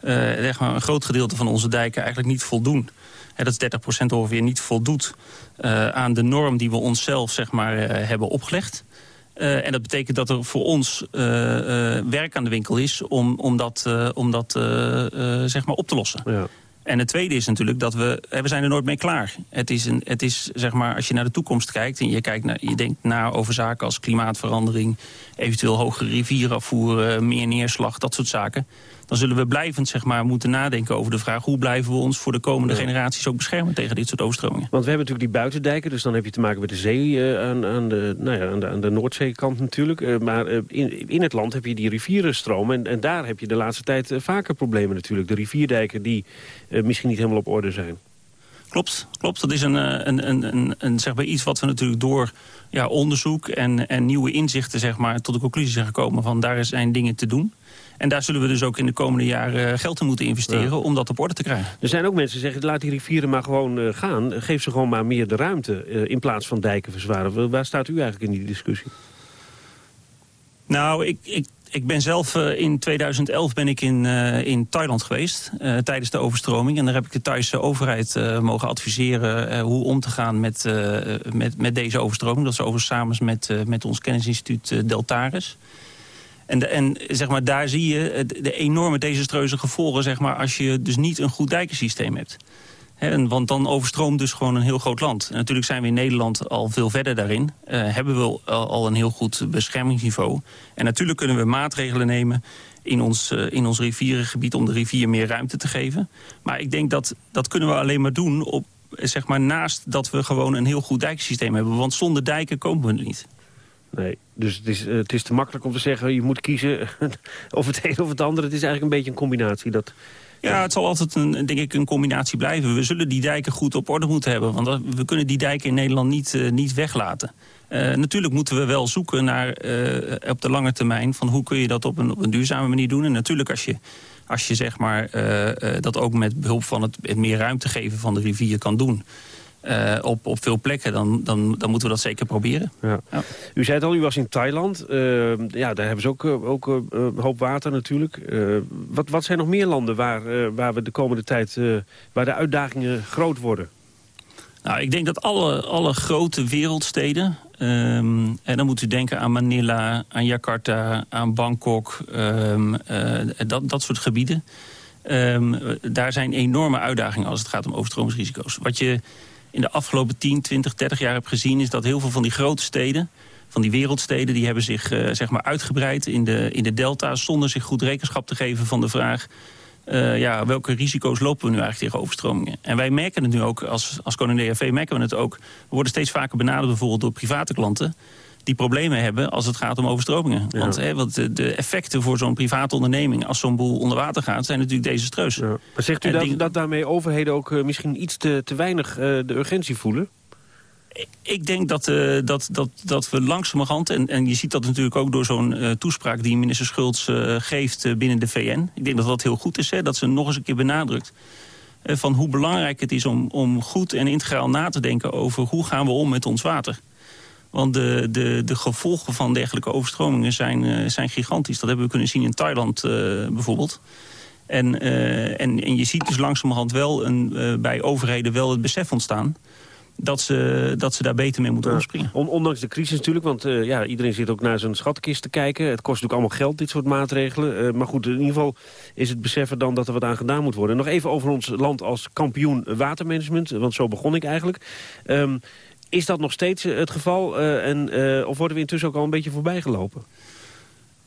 zeg maar een groot gedeelte van onze dijken eigenlijk niet voldoen. Hè, dat is 30% ongeveer niet voldoet aan de norm die we onszelf zeg maar, hebben opgelegd. Uh, en dat betekent dat er voor ons uh, uh, werk aan de winkel is om, om dat, om dat zeg maar op te lossen. Ja. En het tweede is natuurlijk dat we, we zijn er nooit mee klaar. Het is, een, het is zeg maar, als je naar de toekomst kijkt en je, kijkt naar, je denkt na over zaken als klimaatverandering, eventueel hogere rivierafvoer, meer neerslag, dat soort zaken dan zullen we blijvend zeg maar, moeten nadenken over de vraag... hoe blijven we ons voor de komende generaties ook beschermen tegen dit soort overstromingen. Want we hebben natuurlijk die buitendijken, dus dan heb je te maken met de zee uh, aan, aan, de, nou ja, aan, de, aan de Noordzeekant natuurlijk. Uh, maar uh, in, in het land heb je die rivierenstroom en, en daar heb je de laatste tijd vaker problemen natuurlijk. De rivierdijken die misschien niet helemaal op orde zijn. Klopt, klopt. Dat is een, een, een, een, een, zeg maar iets wat we natuurlijk door ja, onderzoek en, en nieuwe inzichten zeg maar, tot de conclusie zijn gekomen van daar zijn dingen te doen. En daar zullen we dus ook in de komende jaren eh, geld in moeten investeren... om dat op orde te krijgen. Er zijn ook mensen die zeggen, laat die rivieren maar gewoon uh, gaan. Geef ze gewoon maar meer de ruimte uh, in plaats van dijken verzwaren. Waar staat u eigenlijk in die discussie? Nou, ik, ik, ik ben zelf uh, in 2011 ben ik in, uh, in Thailand geweest uh, tijdens de overstroming. En daar heb ik de Thaise overheid mogen adviseren hoe om te gaan met, met, met deze overstroming. Dat is overigens samen met, met ons kennisinstituut Deltaris. En, en zeg maar, daar zie je de enorme desastreuze gevolgen zeg maar, als je dus niet een goed dijkensysteem hebt. want dan overstroomt dus gewoon een heel groot land. Natuurlijk zijn we in Nederland al veel verder daarin. Uh, hebben we al, een heel goed beschermingsniveau. En natuurlijk kunnen we maatregelen nemen in ons, uh, in ons rivierengebied... om de rivier meer ruimte te geven. Maar ik denk dat dat kunnen we alleen maar doen... Op, zeg maar, naast dat we gewoon een heel goed dijksysteem hebben. Want zonder dijken komen we er niet. Nee, dus het is, eh, het is te makkelijk om te zeggen... je moet kiezen [LAUGHS] of het een of het andere. Het is eigenlijk een beetje een combinatie. Dat, Ja, het zal altijd een, denk ik, een combinatie blijven. We zullen die dijken goed op orde moeten hebben. Want we kunnen die dijken in Nederland niet, uh, niet weglaten. Uh, natuurlijk moeten we wel zoeken naar op de lange termijn... van hoe kun je dat op een, op een duurzame manier doen. En natuurlijk als je, als je zeg maar, dat ook met behulp van het meer ruimte geven van de rivier kan doen... Uh, op, op veel plekken, dan, dan, dan moeten we dat zeker proberen. Ja. Ja. U zei het al, u was in Thailand. Uh, ja, daar hebben ze ook, ook uh, hoop water natuurlijk. wat, wat zijn nog meer landen waar, waar we de komende tijd... waar de uitdagingen groot worden? Nou, ik denk dat alle, alle grote wereldsteden... Um, en dan moet u denken aan Manila, aan Jakarta, aan Bangkok... Um, dat, dat soort gebieden. Um, daar zijn enorme uitdagingen als het gaat om overstromingsrisico's. Wat je in de afgelopen 10, 20, 30 jaar heb gezien... is dat heel veel van die grote steden, van die wereldsteden... die hebben zich uh, zeg maar uitgebreid in de, in de delta's... zonder zich goed rekenschap te geven van de vraag... Uh, ja, welke risico's lopen we nu eigenlijk tegen overstromingen? En wij merken het nu ook, als, als Koning DRV merken we het ook... we worden steeds vaker benaderd bijvoorbeeld door private klanten die problemen hebben als het gaat om overstromingen. Want, hè, want de, effecten voor zo'n private onderneming... als zo'n boel onder water gaat, zijn natuurlijk desastreus. Ja. Maar zegt u dat, dat daarmee overheden ook uh, misschien iets te, te weinig uh, de urgentie voelen? Ik denk dat, uh, dat, dat, dat we langzamerhand, en, en je ziet dat natuurlijk ook door zo'n uh, toespraak die minister Schultz uh, geeft binnen de VN. Ik denk dat dat heel goed is, hè, dat ze nog eens een keer benadrukt van hoe belangrijk het is om, om goed en integraal na te denken over hoe gaan we om met ons water. Want de, de, de gevolgen van dergelijke overstromingen zijn, uh, zijn gigantisch. Dat hebben we kunnen zien in Thailand uh, bijvoorbeeld. En, uh, en, en je ziet dus langzamerhand wel een, bij overheden wel het besef ontstaan dat ze, dat ze daar beter mee moeten omspringen. On, ondanks de crisis natuurlijk, want uh, ja, iedereen zit ook naar zijn schatkist te kijken. Het kost natuurlijk allemaal geld, dit soort maatregelen. Uh, maar goed, in ieder geval is het beseffen dan dat er wat aan gedaan moet worden. Nog even over ons land als kampioen watermanagement, want zo begon ik eigenlijk. Um, is dat nog steeds eh, het geval? Uh, en, uh, of worden we intussen ook al een beetje voorbij gelopen?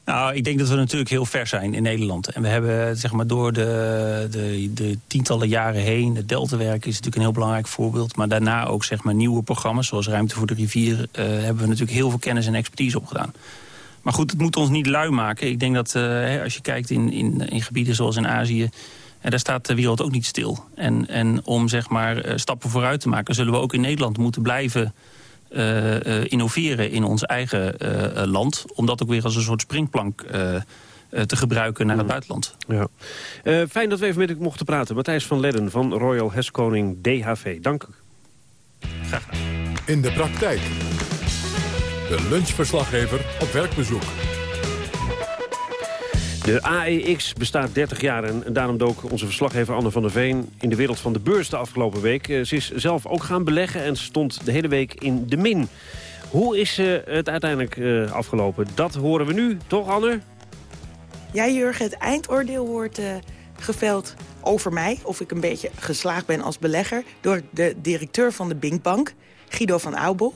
Nou, ik denk dat we natuurlijk heel ver zijn in Nederland. En we hebben zeg maar, door de, de, de tientallen jaren heen... het Deltawerk is natuurlijk een heel belangrijk voorbeeld... maar daarna ook zeg maar, nieuwe programma's zoals Ruimte voor de Rivier... Hebben we natuurlijk heel veel kennis en expertise opgedaan. Maar goed, het moet ons niet lui maken. Ik denk dat als je kijkt in, in, in gebieden zoals in Azië... En daar staat de wereld ook niet stil. En, en om zeg maar, uh, stappen vooruit te maken... zullen we ook in Nederland moeten blijven uh, uh, innoveren in ons eigen land. Om dat ook weer als een soort springplank te gebruiken naar het buitenland. Ja. fijn dat we even met u mochten praten. Matthijs van Ledden van Royal Heskoning DHV. Dank u. Graag gedaan. In de praktijk. De lunchverslaggever op werkbezoek. De AEX bestaat 30 jaar en daarom dook onze verslaggever Anne van der Veen... in de wereld van de beurs de afgelopen week. Eh, ze is zelf ook gaan beleggen en stond de hele week in de min. Hoe is uh, het uiteindelijk uh, afgelopen? Dat horen we nu, toch Anne? Ja, Jurgen, het eindoordeel wordt geveld over mij... of ik een beetje geslaagd ben als belegger... door de directeur van de Binkbank, Guido van Aubel...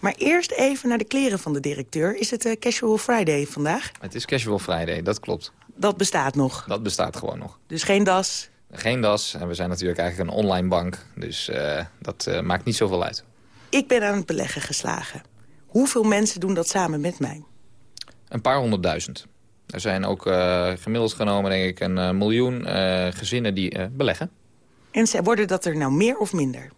Maar eerst even naar de kleren van de directeur. Is het uh, Casual Friday vandaag? Het is Casual Friday, dat klopt. Dat bestaat nog? Dat bestaat gewoon nog. Dus geen das? Geen das. En we zijn natuurlijk eigenlijk een online bank. Dus uh, dat uh, maakt niet zoveel uit. Ik ben aan het beleggen geslagen. Hoeveel mensen doen dat samen met mij? Een paar honderdduizend. Er zijn ook gemiddeld genomen, denk ik, een miljoen gezinnen die beleggen. En worden dat er nou meer of minder?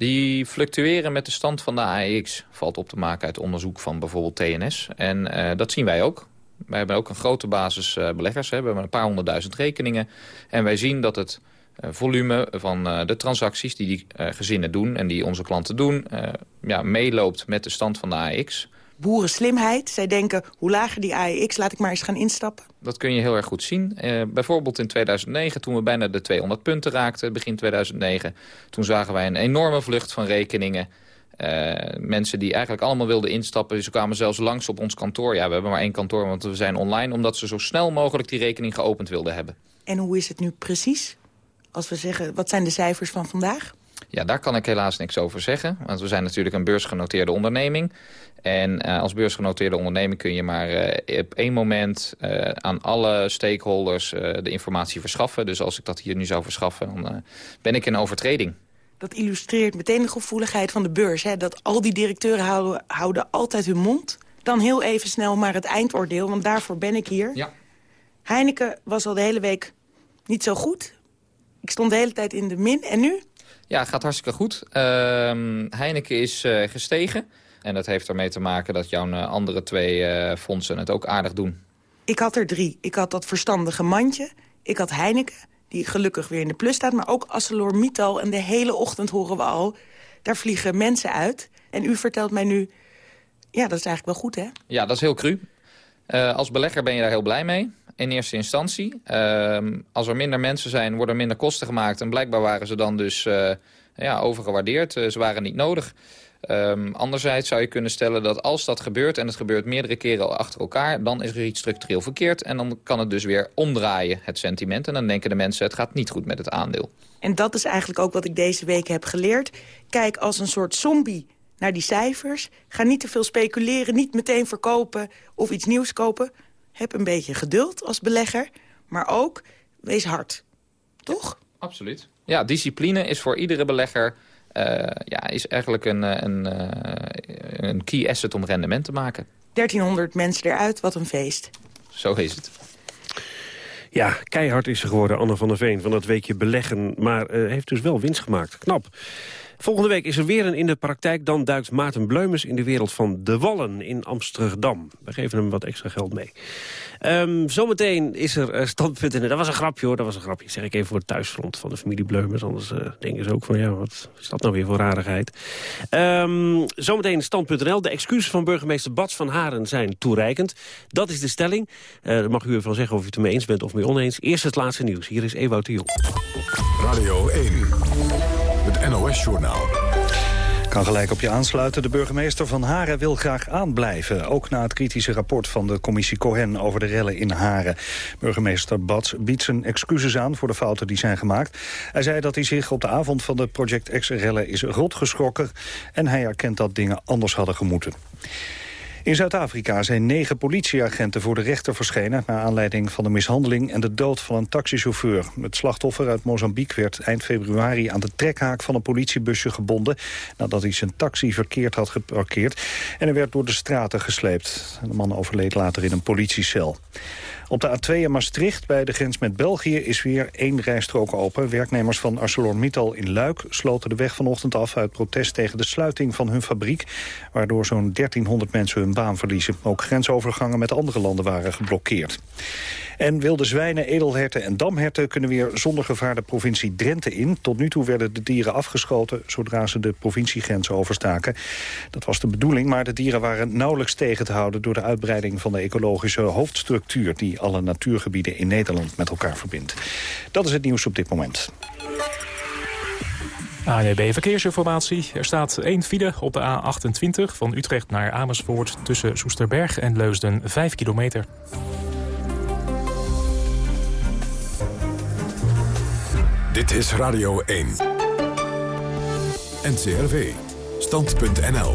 Die fluctueren met de stand van de AEX. Valt op te maken uit onderzoek van bijvoorbeeld TNS. En uh, dat zien wij ook. Wij hebben ook een grote basis uh, beleggers. We hebben een paar honderdduizend rekeningen. En wij zien dat het uh, volume van de transacties die die gezinnen doen... en die onze klanten doen, ja, meeloopt met de stand van de AEX boerenslimheid. Zij denken, hoe lager die AEX, laat ik maar eens gaan instappen. Dat kun je heel erg goed zien. Uh, bijvoorbeeld in 2009, toen we bijna de 200 punten raakten, begin 2009. Toen zagen wij een enorme vlucht van rekeningen. Uh, mensen die eigenlijk allemaal wilden instappen. Ze kwamen zelfs langs op ons kantoor. Ja, we hebben maar één kantoor, want we zijn online. Omdat ze zo snel mogelijk die rekening geopend wilden hebben. En hoe is het nu precies? Als we zeggen, wat zijn de cijfers van vandaag? Ja, daar kan ik helaas niks over zeggen. Want we zijn natuurlijk een beursgenoteerde onderneming. En uh, als beursgenoteerde onderneming kun je maar uh, op één moment uh, aan alle stakeholders de informatie verschaffen. Dus als ik dat hier nu zou verschaffen, dan ben ik in overtreding. Dat illustreert meteen de gevoeligheid van de beurs. Hè? Dat al die directeuren houden, houden altijd hun mond. Dan heel even snel maar het eindoordeel, want daarvoor ben ik hier. Ja. Heineken was al de hele week niet zo goed. Ik stond de hele tijd in de min. En nu? Ja, het gaat hartstikke goed. Ehm, Heineken is gestegen. En dat heeft ermee te maken dat jouw uh, andere twee uh, fondsen het ook aardig doen. Ik had er drie. Ik had dat verstandige mandje. Ik had Heineken, die gelukkig weer in de plus staat. Maar ook ArcelorMittal. En de hele ochtend horen we al, daar vliegen mensen uit. En u vertelt mij nu, ja, dat is eigenlijk wel goed, hè? Ja, dat is heel cru. Uh, als belegger ben je daar heel blij mee, in eerste instantie. Uh, als er minder mensen zijn, worden er minder kosten gemaakt. En blijkbaar waren ze dan dus uh, ja, overgewaardeerd. ze waren niet nodig. Um, anderzijds zou je kunnen stellen dat als dat gebeurt... en het gebeurt meerdere keren achter elkaar... dan is er iets structureel verkeerd. En dan kan het dus weer omdraaien, het sentiment. En dan denken de mensen, het gaat niet goed met het aandeel. En dat is eigenlijk ook wat ik deze week heb geleerd. Kijk als een soort zombie naar die cijfers. Ga niet te veel speculeren, niet meteen verkopen of iets nieuws kopen. Heb een beetje geduld als belegger, maar ook wees hard. Toch? Absoluut. Ja, discipline is voor iedere belegger ja, is eigenlijk een, een, een key asset om rendement te maken. 1300 mensen eruit, wat een feest. Zo is het. Ja, keihard is ze geworden, Anne van der Veen, van dat weekje beleggen. Maar uh, heeft dus wel winst gemaakt. Knap. Volgende week is er weer een in de praktijk. Dan duikt Maarten Bleumens in de wereld van de Wallen in Amsterdam. We geven hem wat extra geld mee. Um, zometeen is er uh, standpunt in. Dat was een grapje hoor, dat was een grapje. zeg ik even voor het thuisfront van de familie Bleumers. Anders uh, denken ze ook van, ja, wat is dat nou weer voor rarigheid. Um, zometeen stand.nl. De excuses van burgemeester Bats van Haren zijn toereikend. Dat is de stelling. Uh, mag u ervan zeggen of u het ermee eens bent of mee oneens. Eerst het laatste nieuws. Hier is Ewout de Jong. Radio 1. NOS-journaal. Kan gelijk op je aansluiten. De burgemeester van Haren wil graag aanblijven. Ook na het kritische rapport van de commissie Cohen over de rellen in Haren. Burgemeester Bats biedt zijn excuses aan voor de fouten die zijn gemaakt. Hij zei dat hij zich op de avond van de Project X-rellen is rotgeschrokken. En hij erkent dat dingen anders hadden gemoeten. In Zuid-Afrika zijn negen politieagenten voor de rechter verschenen... naar aanleiding van de mishandeling en de dood van een taxichauffeur. Het slachtoffer uit Mozambique werd eind februari aan de trekhaak van een politiebusje gebonden... nadat hij zijn taxi verkeerd had geparkeerd. En hij werd door de straten gesleept. De man overleed later in een politiecel. Op de A2 in Maastricht, bij de grens met België, is weer één rijstrook open. Werknemers van ArcelorMittal in Luik sloten de weg vanochtend af... uit protest tegen de sluiting van hun fabriek... waardoor zo'n 1300 mensen hun verliezen. Ook grensovergangen met andere landen waren geblokkeerd. En wilde zwijnen, edelherten en damherten kunnen weer zonder gevaar de provincie Drenthe in. Tot nu toe werden de dieren afgeschoten zodra ze de provinciegrenzen overstaken. Dat was de bedoeling, maar de dieren waren nauwelijks tegen te houden... door de uitbreiding van de ecologische hoofdstructuur... die alle natuurgebieden in Nederland met elkaar verbindt. Dat is het nieuws op dit moment. ANEB Verkeersinformatie. Er staat één file op de A28 van Utrecht naar Amersfoort... tussen Soesterberg en Leusden, 5 kilometer. Dit is Radio 1. NCRV. Stand.nl.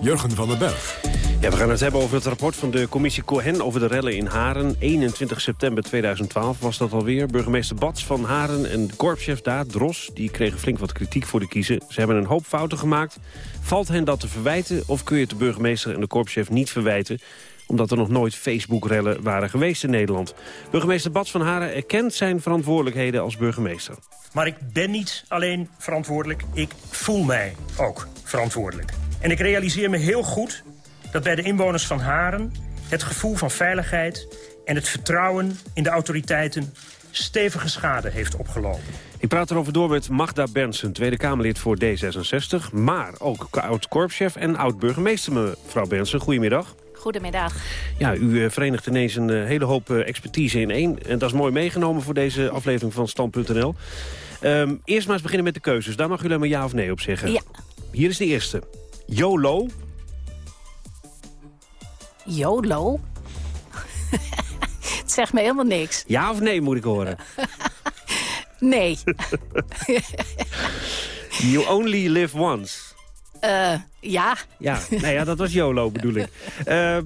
Jurgen van den Berg. Ja, we gaan het hebben over het rapport van de commissie Cohen over de rellen in Haren. 21 september 2012 was dat alweer. Burgemeester Bats van Haren en de korpschef daar, Dros... die kregen flink wat kritiek voor de kiezen. Ze hebben een hoop fouten gemaakt. Valt hen dat te verwijten of kun je het de burgemeester en de korpschef niet verwijten? omdat er nog nooit Facebook-rellen waren geweest in Nederland. Burgemeester Bats van Haren erkent zijn verantwoordelijkheden als burgemeester. Maar ik ben niet alleen verantwoordelijk, ik voel mij ook verantwoordelijk. En ik realiseer me heel goed dat bij de inwoners van Haren... het gevoel van veiligheid en het vertrouwen in de autoriteiten... stevige schade heeft opgelopen. Ik praat erover door met Magda Bernsen, Tweede Kamerlid voor D66... maar ook oud-korpschef en oud-burgemeester, mevrouw Bernsen. Goedemiddag. Goedemiddag. Ja, u verenigt ineens een hele hoop expertise in één. En dat is mooi meegenomen voor deze aflevering van Stand.nl. Um, eerst maar eens beginnen met de keuzes. Daar mag u alleen maar ja of nee op zeggen. Ja. Hier is de eerste. YOLO. YOLO? [LAUGHS] Het zegt me helemaal niks. Ja of nee moet ik horen? [LAUGHS] nee. [LAUGHS] you only live once. Uh, ja. Ja, nou ja, dat was YOLO bedoel ik. Uh,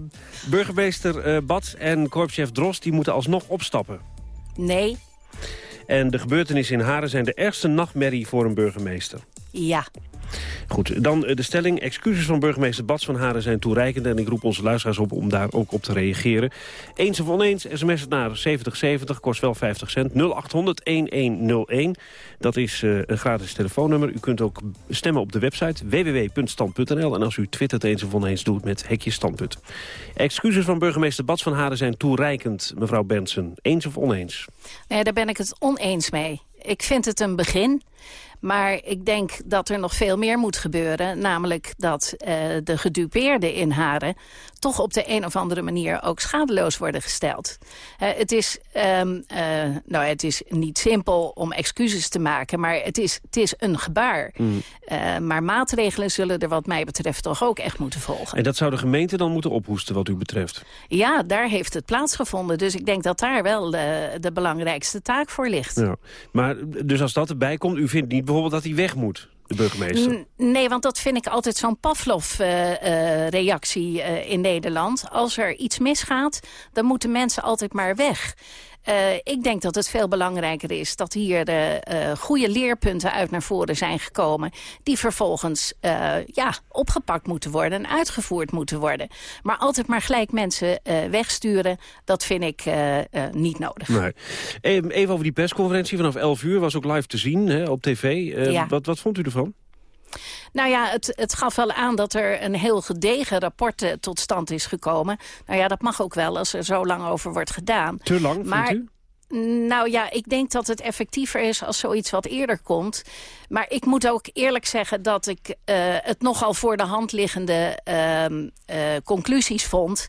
burgemeester uh, Bats en korpschef Drost die moeten alsnog opstappen. Nee. En de gebeurtenissen in Haren zijn de ergste nachtmerrie voor een burgemeester. Ja. Goed, dan eh, de stelling. Excuses van burgemeester Bats van Haren zijn toereikend... en ik roep onze luisteraars op om daar ook op te reageren. Eens of oneens, sms het naar 7070, kost wel 50 cent. 0800-1101, dat is eh, een gratis telefoonnummer. U kunt ook stemmen op de website www.stand.nl. En als u twittert eens of oneens, doet met hekje standpunt. Excuses van burgemeester Bats van Haren zijn toereikend, mevrouw Benson. Eens of oneens? Nee, daar ben ik het oneens mee. Ik vind het een begin. Maar ik denk dat er nog veel meer moet gebeuren. Namelijk dat uh, de gedupeerden in Haren toch op de een of andere manier ook schadeloos worden gesteld. Uh, het, is, um, uh, nou, het is niet simpel om excuses te maken, maar het is, het is een gebaar. Mm. maar maatregelen zullen er wat mij betreft toch ook echt moeten volgen. En dat zou de gemeente dan moeten ophoesten wat u betreft? Ja, daar heeft het plaatsgevonden. Dus ik denk dat daar wel de, de belangrijkste taak voor ligt. Ja. Maar dus als dat erbij komt, u vindt niet bijvoorbeeld dat hij weg moet? de burgemeester? Nee, want dat vind ik altijd zo'n Pavlov-reactie uh, uh, in Nederland. Als er iets misgaat, dan moeten mensen altijd maar weg. Uh, ik denk dat het veel belangrijker is dat hier uh, goede leerpunten uit naar voren zijn gekomen. Die vervolgens ja, opgepakt moeten worden en uitgevoerd moeten worden. Maar altijd maar gelijk mensen wegsturen, dat vind ik niet nodig. Nee. Even over die persconferentie vanaf 11 uur, was ook live te zien hè, op tv. Ja. wat, wat vond u ervan? Nou ja, het, het gaf wel aan dat er een heel gedegen rapport uh, tot stand is gekomen. Nou ja, dat mag ook wel als er zo lang over wordt gedaan. Te lang, maar, vindt u? Nou ja, ik denk dat het effectiever is als zoiets wat eerder komt. Maar ik moet ook eerlijk zeggen dat ik uh, het nogal voor de hand liggende uh, uh, conclusies vond.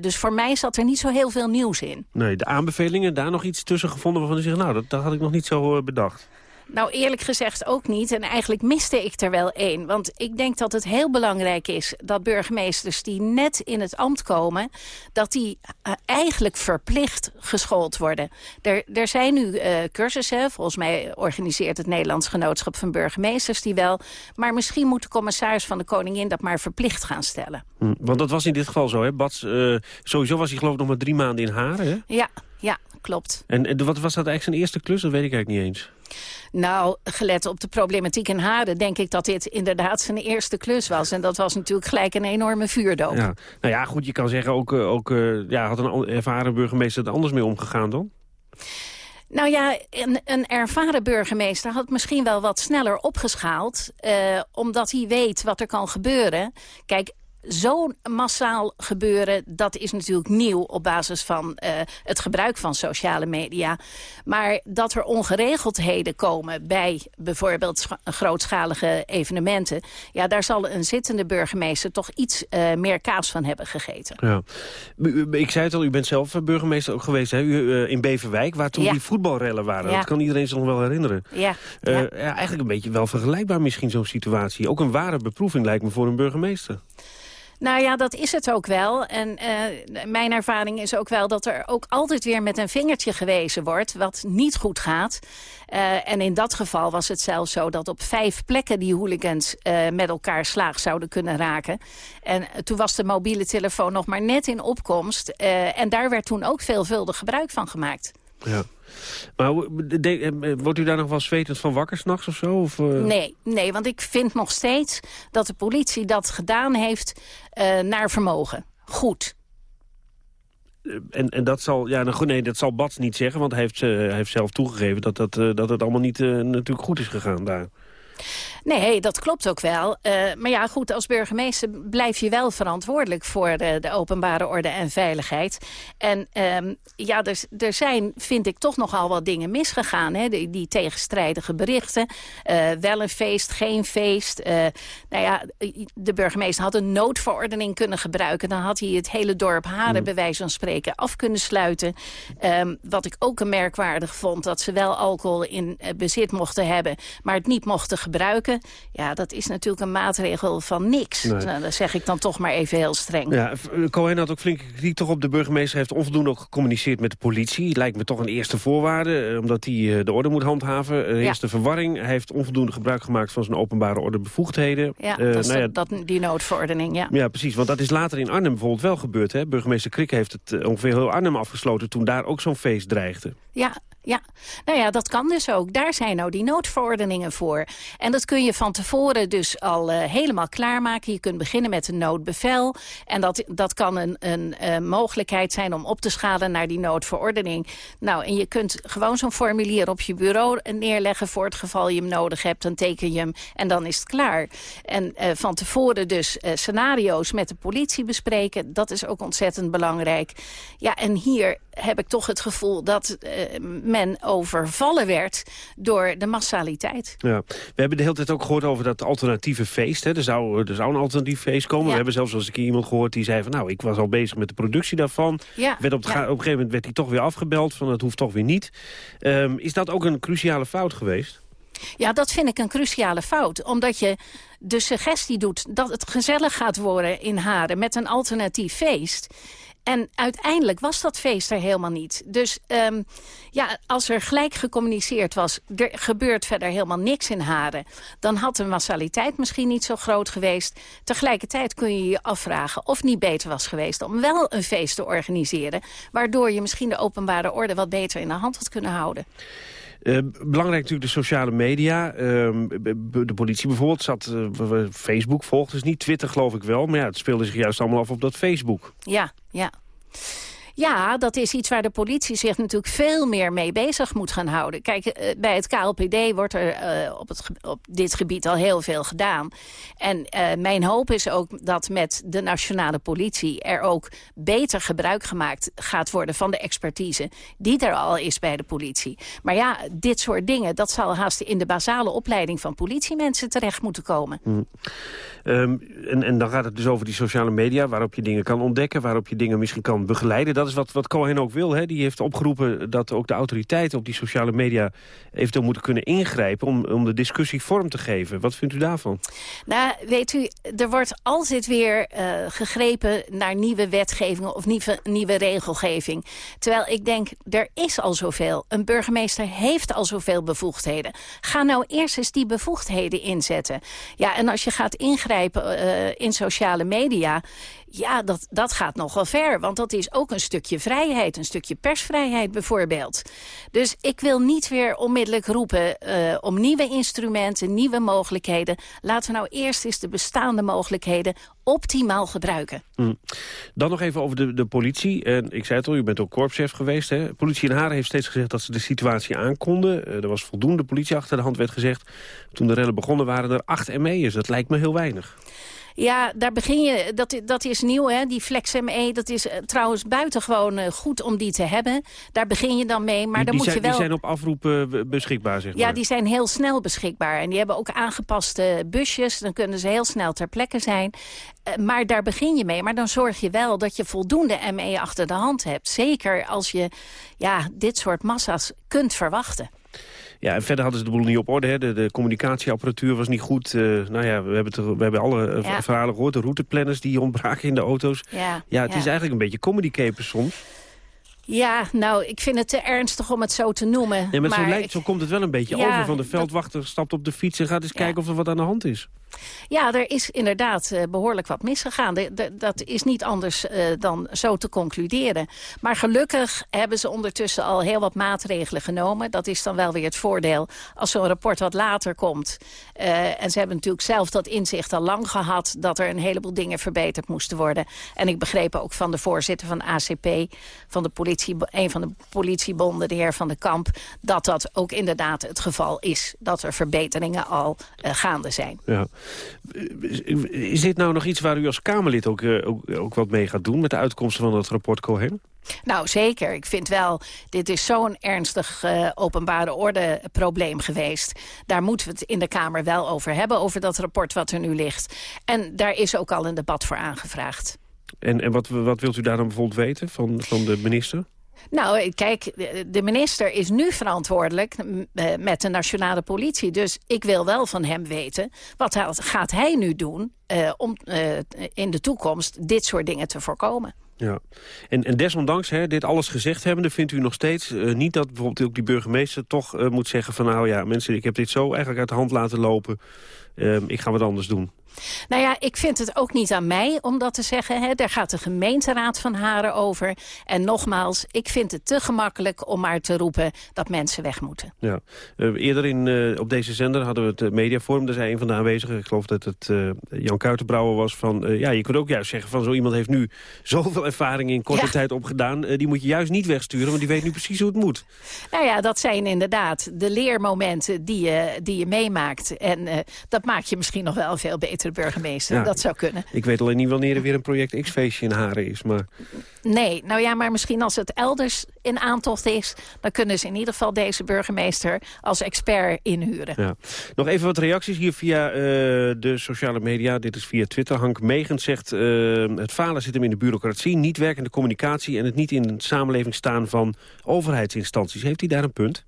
dus voor mij zat er niet zo heel veel nieuws in. Nee, de aanbevelingen, daar nog iets tussen gevonden waarvan u zegt... nou, dat, dat had ik nog niet zo bedacht. Nou, eerlijk gezegd ook niet. En eigenlijk miste ik er wel één. Want ik denk dat het heel belangrijk is dat burgemeesters die net in het ambt komen... dat die uh, eigenlijk verplicht geschoold worden. Er, er zijn nu uh, cursussen. Volgens mij organiseert het Nederlands Genootschap van Burgemeesters die wel. Maar misschien moet de commissaris van de Koningin dat maar verplicht gaan stellen. Hm, want dat was in dit geval zo, hè? Bats, uh, sowieso was hij geloof ik nog maar drie maanden in Haren, hè? Ja, ja, klopt. En, en wat was dat eigenlijk zijn eerste klus? Dat weet ik eigenlijk niet eens. Nou, gelet op de problematiek in Haren... denk ik dat dit inderdaad zijn eerste klus was. En dat was natuurlijk gelijk een enorme vuurdoop. Ja. Nou ja, goed, je kan zeggen, ook, ook ja, had een ervaren burgemeester er anders mee omgegaan dan? Nou ja, een, een, ervaren burgemeester had misschien wel wat sneller opgeschaald... Uh, omdat hij weet wat er kan gebeuren. Kijk, zo'n massaal gebeuren, dat is natuurlijk nieuw op basis van uh, het gebruik van sociale media. Maar dat er ongeregeldheden komen bij bijvoorbeeld grootschalige evenementen, ja, daar zal een zittende burgemeester toch iets uh, meer kaas van hebben gegeten. Ja. Ik zei het al, u bent zelf burgemeester ook geweest hè? U, uh, in Beverwijk, waar toen ja. die voetbalrellen waren. Ja. Dat kan iedereen zich nog wel herinneren. Ja. ja. eigenlijk een beetje wel vergelijkbaar misschien zo'n situatie. Ook een ware beproeving lijkt me voor een burgemeester. Nou ja, dat is het ook wel. En uh, mijn ervaring is ook wel dat er ook altijd weer met een vingertje gewezen wordt... wat niet goed gaat. Uh, en in dat geval was het zelfs zo dat op vijf plekken die hooligans uh, met elkaar slaag zouden kunnen raken. En toen was de mobiele telefoon nog maar net in opkomst. en daar werd toen ook veelvuldig gebruik van gemaakt. Ja. Maar wordt u daar nog wel zwetend van wakker s'nachts of zo? Of, uh... Nee, nee, want ik vind nog steeds dat de politie dat gedaan heeft uh, naar vermogen. Goed. En, en dat zal, ja, nou, nee, dat zal Bats niet zeggen, want hij heeft, hij heeft zelf toegegeven dat, dat, dat het allemaal niet natuurlijk goed is gegaan daar. Nee, dat klopt ook wel. Uh, maar ja, goed, als burgemeester blijf je wel verantwoordelijk... voor de, de openbare orde en veiligheid. En um, ja, er, er zijn, vind ik, toch nogal wat dingen misgegaan. Hè? Die, die tegenstrijdige berichten. Uh, wel een feest, geen feest. Uh, nou ja, de burgemeester had een noodverordening kunnen gebruiken. Dan had hij het hele dorp Haren, mm. bij wijze van spreken, af kunnen sluiten. Um, wat ik ook een merkwaardig vond, dat ze wel alcohol in bezit mochten hebben... maar het niet mochten gebruiken. Ja, dat is natuurlijk een maatregel van niks. Nee. Nou, dat zeg ik dan toch maar even heel streng. Ja, Cohen had ook flinke kritiek toch op de burgemeester. heeft onvoldoende ook gecommuniceerd met de politie. Lijkt me toch een eerste voorwaarde, eh, omdat hij eh, de orde moet handhaven. Ja. verwarring. Hij heeft onvoldoende gebruik gemaakt van zijn openbare orde bevoegdheden. Ja, uh, dat is nou ja, dat, die noodverordening, ja. Ja, precies. Want dat is later in Arnhem bijvoorbeeld wel gebeurd. Hè? Burgemeester Krikke heeft het ongeveer heel Arnhem afgesloten... toen daar ook zo'n feest dreigde. Ja, Ja, nou ja, dat kan dus ook. Daar zijn nou die noodverordeningen voor. En dat kun je van tevoren dus al uh, helemaal klaarmaken. Je kunt beginnen met een noodbevel. En dat, dat kan een, een uh, mogelijkheid zijn om op te schalen naar die noodverordening. Nou, en je kunt gewoon zo'n formulier op je bureau neerleggen... voor het geval je hem nodig hebt. Dan teken je hem en dan is het klaar. En uh, van tevoren dus scenario's met de politie bespreken. Dat is ook ontzettend belangrijk. Ja, en hier heb ik toch het gevoel dat men overvallen werd door de massaliteit. Ja. We hebben de hele tijd ook gehoord over dat alternatieve feest. Hè. Er, zou, er zou een alternatief feest komen. We hebben zelfs als ik iemand gehoord die zei van... nou, ik was al bezig met de productie daarvan. Ja. Werd op, op een gegeven moment werd hij toch weer afgebeld van het hoeft toch weer niet. Um, is dat ook een cruciale fout geweest? Ja, dat vind ik een cruciale fout. Omdat je de suggestie doet dat het gezellig gaat worden in Haren... met een alternatief feest... En uiteindelijk was dat feest er helemaal niet. Dus um, ja, als er gelijk gecommuniceerd was... er gebeurt verder helemaal niks in Haren... dan had de massaliteit misschien niet zo groot geweest. Tegelijkertijd kun je je afvragen of niet beter was geweest... om wel een feest te organiseren... waardoor je misschien de openbare orde wat beter in de hand had kunnen houden. Uh, belangrijk natuurlijk de sociale media. Uh, de politie bijvoorbeeld zat... Uh, Facebook volgt dus niet, Twitter geloof ik wel. Maar ja, het speelde zich juist allemaal af op dat Facebook. Ja, ja. Ja, dat is iets waar de politie zich natuurlijk veel meer mee bezig moet gaan houden. Kijk, uh, bij het KLPD wordt er uh, op, het, op dit gebied al heel veel gedaan. En uh, mijn hoop is ook dat met de nationale politie... er ook beter gebruik gemaakt gaat worden van de expertise... die er al is bij de politie. Maar ja, dit soort dingen, dat zal haast in de basale opleiding van politiemensen terecht moeten komen. Mm. Um, en, en dan gaat het dus over die sociale media... waarop je dingen kan ontdekken, waarop je dingen misschien kan begeleiden. Dat is wat, wat Cohen ook wil. Hè? Die heeft opgeroepen dat ook de autoriteiten op die sociale media... eventueel moeten kunnen ingrijpen om, om de discussie vorm te geven. Wat vindt u daarvan? Nou, weet u, er wordt altijd weer uh, gegrepen naar nieuwe wetgevingen... of nieuwe, nieuwe regelgeving. Terwijl ik denk, er is al zoveel. Een burgemeester heeft al zoveel bevoegdheden. Ga nou eerst eens die bevoegdheden inzetten. Ja, en als je gaat ingrijpen uh, in sociale media... ja, dat, dat gaat nogal ver. Want dat is ook een stukje vrijheid. Een stukje persvrijheid bijvoorbeeld. Dus ik wil niet weer onmiddellijk roepen... Uh, om nieuwe instrumenten, nieuwe mogelijkheden. Laten we nou eerst eens de bestaande mogelijkheden optimaal gebruiken. Mm. Dan nog even over de, de politie. En ik zei het al, u bent ook korpschef geweest. Hè? Politie in Haren heeft steeds gezegd dat ze de situatie aankonden. Uh, er was voldoende politie achter de hand, werd gezegd. Toen de rellen begonnen waren er acht ME'ers. Dat lijkt me heel weinig. Ja, daar begin je, dat, dat is nieuw hè, die Flex ME. Dat is uh, trouwens buitengewoon uh, goed om die te hebben. Daar begin je dan mee, maar die, dan die moet zijn, je wel... Die zijn op afroep uh, beschikbaar, zeg maar. Ja, die zijn heel snel beschikbaar. En die hebben ook aangepaste busjes. Dan kunnen ze heel snel ter plekke zijn. maar daar begin je mee. Maar dan zorg je wel dat je voldoende ME achter de hand hebt. Zeker als je ja, dit soort massa's kunt verwachten. Ja, en verder hadden ze de boel niet op orde. Hè. De, de communicatieapparatuur was niet goed. Uh, nou ja, we hebben, te, we hebben alle ja. verhalen gehoord. De routeplanners die ontbraken in de auto's. Ja, ja het ja. is eigenlijk een beetje comedy capers soms. Ja, nou, ik vind het te ernstig om het zo te noemen. Ja, maar, maar zo, lijkt, zo komt het wel een beetje over. Van de veldwachter dat... stapt op de fiets en gaat eens kijken of er wat aan de hand is. Ja, er is inderdaad uh, behoorlijk wat misgegaan. De, de, dat is niet anders uh, dan zo te concluderen. Maar gelukkig hebben ze ondertussen al heel wat maatregelen genomen. Dat is dan wel weer het voordeel als zo'n rapport wat later komt. Uh, en ze hebben natuurlijk zelf dat inzicht al lang gehad... dat er een heleboel dingen verbeterd moesten worden. En ik begreep ook van de voorzitter van ACP... van de politie, een van de politiebonden, de heer Van de Kamp... dat dat ook inderdaad het geval is. Dat er verbeteringen al gaande zijn. Ja. Is dit nou nog iets waar u als Kamerlid ook, uh, ook, ook, wat mee gaat doen... met de uitkomsten van het rapport Cohen? Nou, zeker. Ik vind wel, dit is zo'n ernstig uh, openbare orde probleem geweest. Daar moeten we het in de Kamer wel over hebben, over dat rapport wat er nu ligt. En daar is ook al een debat voor aangevraagd. En, en wat, wat wilt u daar dan bijvoorbeeld weten van, van de minister? Nou, kijk, de minister is nu verantwoordelijk met de nationale politie. Dus ik wil wel van hem weten, wat gaat hij nu doen... Uh, om uh, in de toekomst dit soort dingen te voorkomen. Ja, en, en desondanks hè, dit alles gezegd hebbende... vindt u nog steeds uh, niet dat bijvoorbeeld ook die burgemeester toch moet zeggen van... nou ja, mensen, ik heb dit zo eigenlijk uit de hand laten lopen... ehm, ik ga wat anders doen. Nou ja, ik vind het ook niet aan mij om dat te zeggen. Hè. Daar gaat de gemeenteraad van Haren over. En nogmaals, ik vind het te gemakkelijk om maar te roepen dat mensen weg moeten. Ja. Uh, eerder in, uh, op deze zender hadden we het uh, mediaforum. Daar zei een van de aanwezigen, ik geloof dat het Jan Kuitenbrouwer was... van ja, je kunt ook juist zeggen van zo iemand heeft nu zoveel ervaring in korte ja. tijd opgedaan. die moet je juist niet wegsturen, want die weet nu precies hoe het moet. Nou ja, dat zijn inderdaad de leermomenten die je, die je meemaakt. En dat maakt je misschien nog wel veel beter burgemeester. dat zou kunnen. Ik weet alleen niet wanneer er weer een project X-feestje in Haren is. Maar... Nee, nou ja, maar misschien als het elders in aantocht is... dan kunnen ze in ieder geval deze burgemeester als expert inhuren. Ja. Nog even wat reacties hier via uh, de sociale media. Dit is via Twitter. Hank Megens zegt... Uh, het falen zit hem in de bureaucratie, niet werkende communicatie... en het niet in de samenleving staan van overheidsinstanties. Heeft hij daar een punt?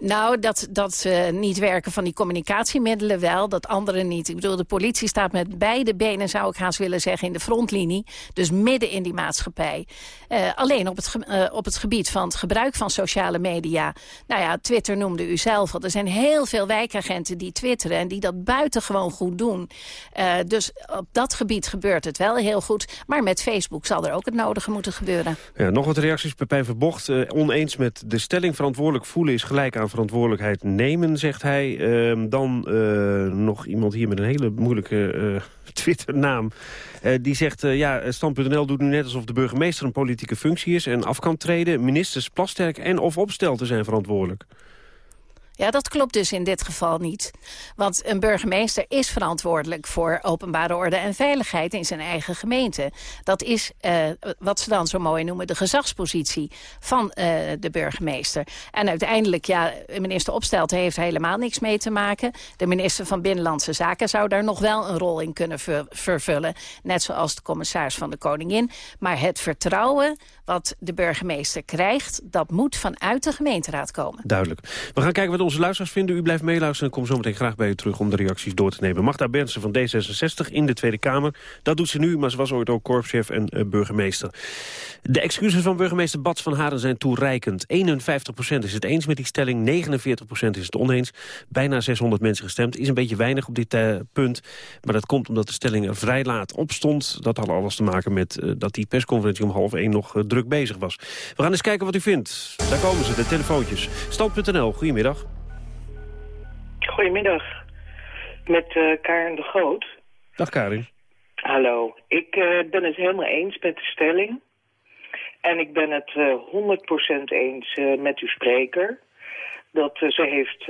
Nou, dat, dat uh, niet werken van die communicatiemiddelen wel, dat anderen niet. Ik bedoel, de politie staat met beide benen, zou ik haast willen zeggen, in de frontlinie. Dus midden in die maatschappij. Uh, alleen op het, uh, op het gebied van het gebruik van sociale media. Nou ja, Twitter noemde u zelf al. Er zijn heel veel wijkagenten die twitteren en die dat buitengewoon goed doen. dus op dat gebied gebeurt het wel heel goed. Maar met Facebook zal er ook het nodige moeten gebeuren. Ja, nog wat reacties. Pepijn Verbocht, oneens met de stelling verantwoordelijk voelen is gelijk aan verantwoordelijkheid nemen, zegt hij. Uh, dan uh, nog iemand hier met een hele moeilijke uh, [LAUGHS] Twitter-naam. Uh, die zegt, ja, Stand.nl doet nu net alsof de burgemeester een politieke functie is... en af kan treden. Ministers Plasterk en of Opstelten zijn verantwoordelijk. Ja, dat klopt dus in dit geval niet. Want een burgemeester is verantwoordelijk voor openbare orde en veiligheid in zijn eigen gemeente. Dat is uh, wat ze dan zo mooi noemen de gezagspositie van uh, de burgemeester. En uiteindelijk, ja, minister Opstelten heeft helemaal niks mee te maken. De minister van Binnenlandse Zaken zou daar nog wel een rol in kunnen ver vervullen. Net zoals de commissaris van de Koningin. Maar het vertrouwen wat de burgemeester krijgt... dat moet vanuit de gemeenteraad komen. Duidelijk. We gaan kijken wat onze luisteraars vinden. U blijft meeluisteren en kom zo meteen graag bij u terug... om de reacties door te nemen. Magda Bernsen van D66 in de Tweede Kamer. Dat doet ze nu, maar ze was ooit ook korpschef en uh, burgemeester. De excuses van burgemeester Bats van Haren zijn toereikend. 51% is het eens met die stelling, 49% is het oneens. Bijna 600 mensen gestemd. Is een beetje weinig op dit uh, punt. Maar dat komt omdat de stelling er vrij laat opstond. Dat had alles te maken met uh, dat die persconferentie om half 1 nog druk bezig was. We gaan eens kijken wat u vindt. Daar komen ze, de telefoontjes. Stand.nl, goedemiddag. Goedemiddag. Met uh, Karin de Groot. Dag Karin. Hallo. Ik uh, ben het helemaal eens met de stelling. En ik ben het uh, 100% eens met uw spreker. Dat ze heeft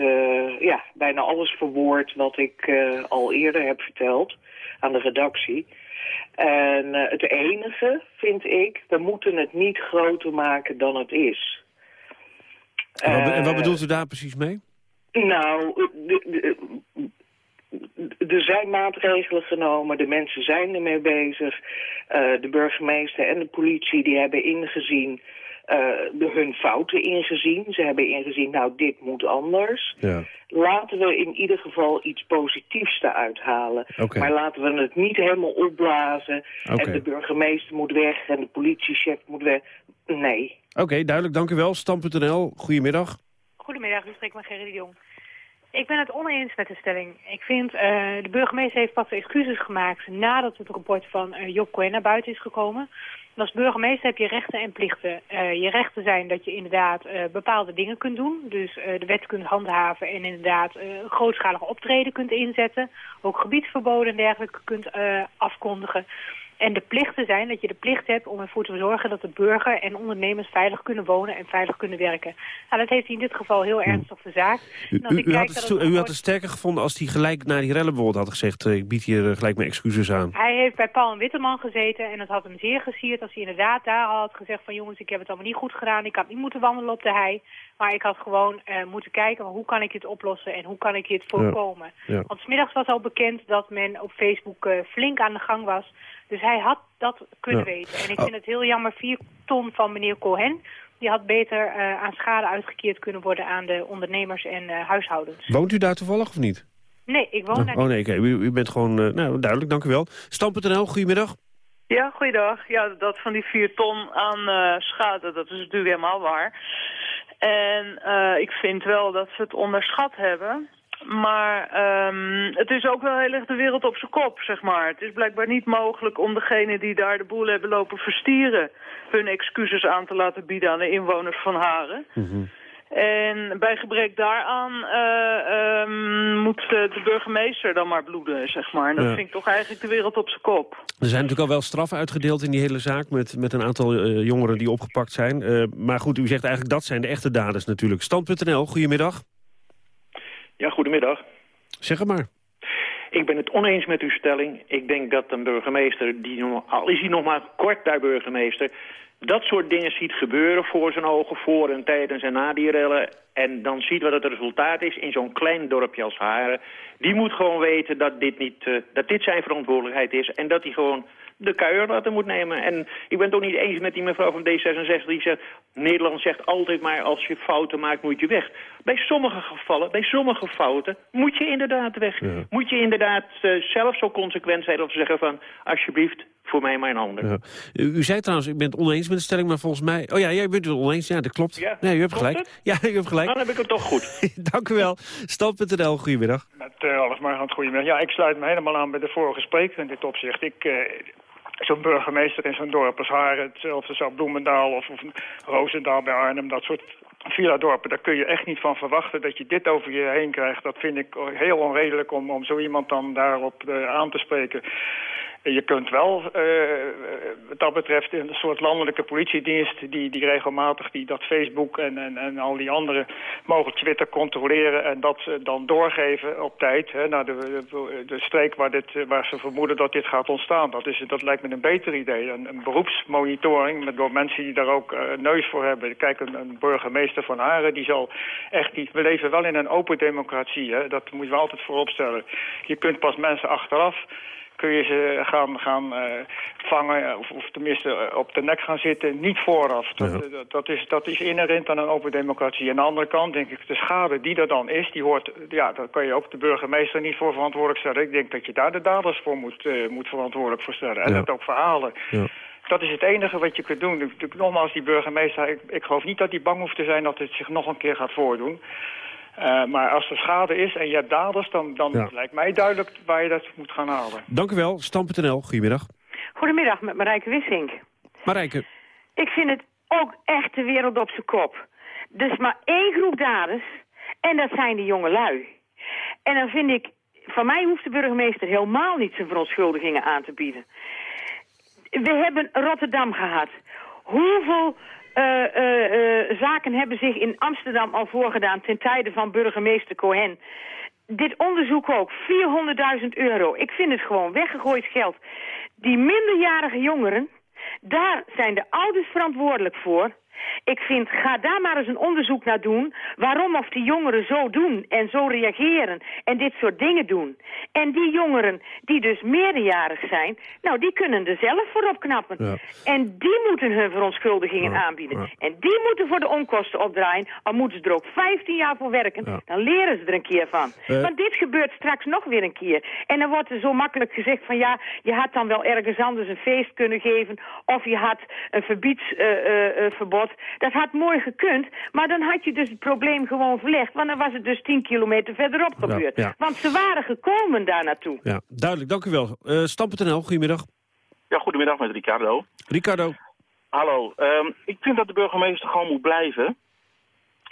ja, bijna alles verwoord wat ik al eerder heb verteld aan de redactie. En uh, het enige, vind ik, we moeten het niet groter maken dan het is. En wat, en wat bedoelt u daar precies mee? Nou, er zijn maatregelen genomen, de mensen zijn ermee bezig. Uh, de burgemeester en de politie die hebben ingezien uh, hun fouten ingezien. Ze hebben ingezien, nou, dit moet anders. Ja. Laten we in ieder geval iets positiefs eruit halen. Okay. Maar laten we het niet helemaal opblazen. Okay. En de burgemeester moet weg en de politiechef moet weg. Nee. Oké, okay, duidelijk. Dank u wel. Stam.nl, goedemiddag. Goedemiddag, u spreekt met Gerrit de Jong. Ik ben het oneens met de stelling. Ik vind, uh, de burgemeester heeft pas excuses gemaakt nadat het rapport van uh, Job Cohen naar buiten is gekomen als burgemeester heb je rechten en plichten. Uh, je rechten zijn dat je inderdaad bepaalde dingen kunt doen. Dus de wet kunt handhaven en inderdaad grootschalige optreden kunt inzetten. Ook gebiedsverboden en dergelijke kunt afkondigen. En de plichten zijn dat je de plicht hebt om ervoor te zorgen dat de burger en ondernemers veilig kunnen wonen en veilig kunnen werken. Nou, dat heeft hij in dit geval heel hmm. ernstig verzaakt. U, u, u, had het, u, had het, sterker gevonden als hij gelijk naar die rellen bijvoorbeeld had gezegd, uh, ik bied hier uh, gelijk mijn excuses aan. Hij heeft bij Paul en Witteman gezeten en het had hem zeer gesierd als hij inderdaad daar had gezegd van jongens, ik heb het allemaal niet goed gedaan, ik had niet moeten wandelen op de hei. Maar ik had gewoon uh, moeten kijken, hoe kan ik dit oplossen en hoe kan ik dit voorkomen. Ja, ja. Want smiddags was al bekend dat men op Facebook flink aan de gang was dus hij had dat kunnen weten. En ik vind het heel jammer, vier ton van meneer Cohen... die had beter uh, aan schade uitgekeerd kunnen worden aan de ondernemers en uh, huishoudens. Woont u daar toevallig of niet? Nee, ik woon daar oh, nee, oké. U, u, bent gewoon... Uh, nou, duidelijk, dank u wel. Stam.nl, goedemiddag. Ja, goeiedag. Ja, dat van die vier ton aan schade, dat is natuurlijk helemaal waar. En ik vind wel dat ze het onderschat hebben... Maar ehm, het is ook wel heel erg de wereld op zijn kop, zeg maar. Het is blijkbaar niet mogelijk om degene die daar de boel hebben lopen verstieren... hun excuses aan te laten bieden aan de inwoners van Haren. En bij gebrek daaraan eh, ehm, moet de, de burgemeester dan maar bloeden, zeg maar. En dat Ja. vind ik toch eigenlijk de wereld op zijn kop. Er zijn natuurlijk al wel straffen uitgedeeld in die hele zaak... met, met een aantal eh, jongeren die opgepakt zijn. Eh, maar goed, u zegt eigenlijk dat zijn de echte daders natuurlijk. Stand.nl, goedemiddag. Ja, goedemiddag. Zeg het maar. Ik ben het oneens met uw stelling. Ik denk dat een burgemeester, die, al is hij nog maar kort daar burgemeester... dat soort dingen ziet gebeuren voor zijn ogen, voor en tijdens en na die rellen... en dan ziet wat het resultaat is in zo'n klein dorpje als Haren. Die moet gewoon weten dat dit, niet, eh, dat dit zijn verantwoordelijkheid is... en dat hij gewoon de kuier laten moet nemen. En ik ben het ook niet eens met die mevrouw van D66 die zegt... Nederland zegt altijd maar als je fouten maakt moet je weg. Bij sommige gevallen, bij sommige fouten moet je inderdaad weg. Moet je inderdaad eh, zelf zo consequent zijn te zeggen van... alsjeblieft, voor mij maar een ander. Ja. U, u zei trouwens, ik ben het oneens met de stelling, maar volgens mij... Oh ja, jij bent het oneens. Ja, dat klopt. Ja, nee, u hebt gelijk. het? Ja, u hebt gelijk. Dan heb ik het toch goed. [LAUGHS] Dank u wel. Stand.nl, goedemiddag. Met uh, Alles Margant, goedemiddag. Ja, ik sluit me helemaal aan bij de vorige spreker in dit opzicht. Ik, eh, zo'n burgemeester in zo'n dorp als Haren, hetzelfde zou Bloemendaal of, of Roosendaal bij Arnhem, dat soort villa-dorpen, daar kun je echt niet van verwachten dat je dit over je heen krijgt. Dat vind ik heel onredelijk om, om zo iemand dan daarop eh, aan te spreken. Je kunt wel, uh, wat dat betreft, een soort landelijke politiedienst... die, die regelmatig die, dat Facebook en, en, en al die andere mogen Twitter controleren... en dat dan doorgeven op tijd hè, naar de, de, streek waar, dit, waar ze vermoeden dat dit gaat ontstaan. Dat, is, dat lijkt me een beter idee. Een, beroepsmonitoring met, door mensen die daar ook uh, neus voor hebben. Kijk, een, een burgemeester van Haren, die zal echt... Die, we leven wel in een open democratie, hè, dat moeten we altijd vooropstellen. Je kunt pas mensen achteraf kun je ze gaan, gaan uh, vangen, of, of tenminste uh, op de nek gaan zitten, niet vooraf. Dat, ja. dat, dat, is, dat is inherent aan een open democratie. Aan de andere kant denk ik, de schade die er dan is, die hoort, ja, daar kan je ook de burgemeester niet voor verantwoordelijk stellen. Ik denk dat je daar de daders voor moet, uh, moet verantwoordelijk voor stellen. En ja. dat ook verhalen. Ja. Dat is het enige wat je kunt doen. Nogmaals, die burgemeester, ik, ik geloof niet dat hij bang hoeft te zijn dat het zich nog een keer gaat voordoen. Uh, maar als er schade is en je hebt daders, dan, dan ja. lijkt mij duidelijk waar je dat moet gaan halen. Dank u wel. Stam.nl, goedemiddag. Goedemiddag, met Marijke Wissink. Marijke. Ik vind het ook echt de wereld op zijn kop. Er is maar één groep daders en dat zijn de jonge lui. En dan vind ik, van mij hoeft de burgemeester helemaal niet zijn verontschuldigingen aan te bieden. We hebben Rotterdam gehad. Hoeveel zaken hebben zich in Amsterdam al voorgedaan ten tijde van burgemeester Cohen. Dit onderzoek ook, 400.000 euro. Ik vind het gewoon weggegooid geld. Die minderjarige jongeren, daar zijn de ouders verantwoordelijk voor. Ik vind, ga daar maar eens een onderzoek naar doen... waarom of die jongeren zo doen en zo reageren en dit soort dingen doen. En die jongeren die dus meerderjarig zijn... nou, die kunnen er zelf voor opknappen. Ja. En die moeten hun verontschuldigingen ja. aanbieden. Ja. En die moeten voor de onkosten opdraaien... al moeten ze er ook 15 jaar voor werken. Dan leren ze er een keer van. Uh. Want dit gebeurt straks nog weer een keer. En dan wordt er zo makkelijk gezegd van... ja, je had dan wel ergens anders een feest kunnen geven... of je had een verbiedsverbod... Uh, dat had mooi gekund, maar dan had je dus het probleem gewoon verlegd. Want dan was het dus 10 kilometer verderop gebeurd. Ja, ja. Want ze waren gekomen daar naartoe. Ja, duidelijk, dank u wel. Uh, Stam.nl, goedemiddag. Ja, goedemiddag met Ricardo. Ricardo. Hallo, um, ik vind dat de burgemeester gewoon moet blijven.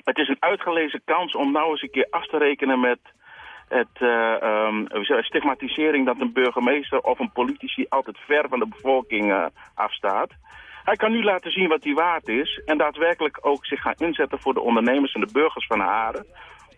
Het is een uitgelezen kans om nou eens een keer af te rekenen met het uh, um, stigmatisering dat een burgemeester of een politici altijd ver van de bevolking uh, afstaat. Hij kan nu laten zien wat hij waard is en daadwerkelijk ook zich gaan inzetten voor de ondernemers en de burgers van Haren.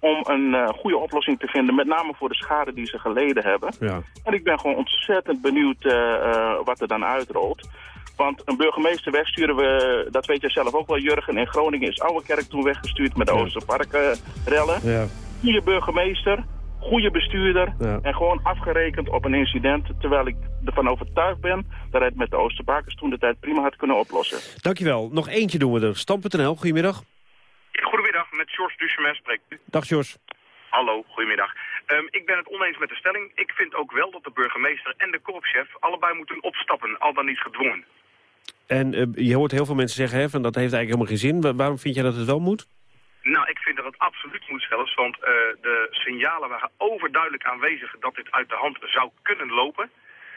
Om een uh, goede oplossing te vinden, met name voor de schade die ze geleden hebben. Ja. En ik ben gewoon ontzettend benieuwd uh, uh, wat er dan uitrolt. Want een burgemeester wegsturen we, dat weet je zelf ook wel, Jurgen. In Groningen is Oude toen weggestuurd met de ja. Oosterparkrellen. Ja. Goede burgemeester, goede bestuurder ja. en gewoon afgerekend op een incident. Terwijl ik ervan overtuigd ben dat hij het met de Oosterparkers toen de tijd prima had kunnen oplossen. Dankjewel. Nog eentje doen we er. Stam.nl, goedemiddag. Goedemiddag, met George Duchemin spreekt u. Dag George. Hallo, goedemiddag. Um, ik ben het oneens met de stelling. Ik vind ook wel dat de burgemeester en de korpschef allebei moeten opstappen, al dan niet gedwongen. En uh, je hoort heel veel mensen zeggen, hè, van dat heeft eigenlijk helemaal geen zin. Waarom vind jij dat het wel moet? Nou, ik vind dat het absoluut moet zelfs, want uh, de signalen waren overduidelijk aanwezig dat dit uit de hand zou kunnen lopen.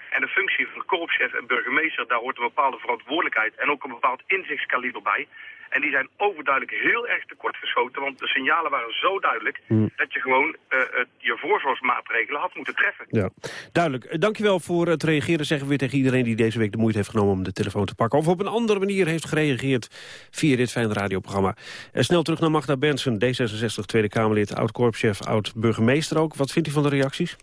En de functie van korpschef en burgemeester, daar hoort een bepaalde verantwoordelijkheid en ook een bepaald inzichtskaliber bij. En die zijn overduidelijk heel erg tekortgeschoten, want de signalen waren zo duidelijk Hmm. dat je gewoon uh, je voorzorgsmaatregelen had moeten treffen. Ja, duidelijk. Eh, Dankjewel voor het reageren, zeggen we weer tegen iedereen die deze week de moeite heeft genomen om de telefoon te pakken. Of op een andere manier heeft gereageerd via dit fijne radioprogramma. Uh, snel terug naar Magda Benson, D66 Tweede Kamerlid, oud-korpschef, oud-burgemeester ook. Wat vindt u van de reacties?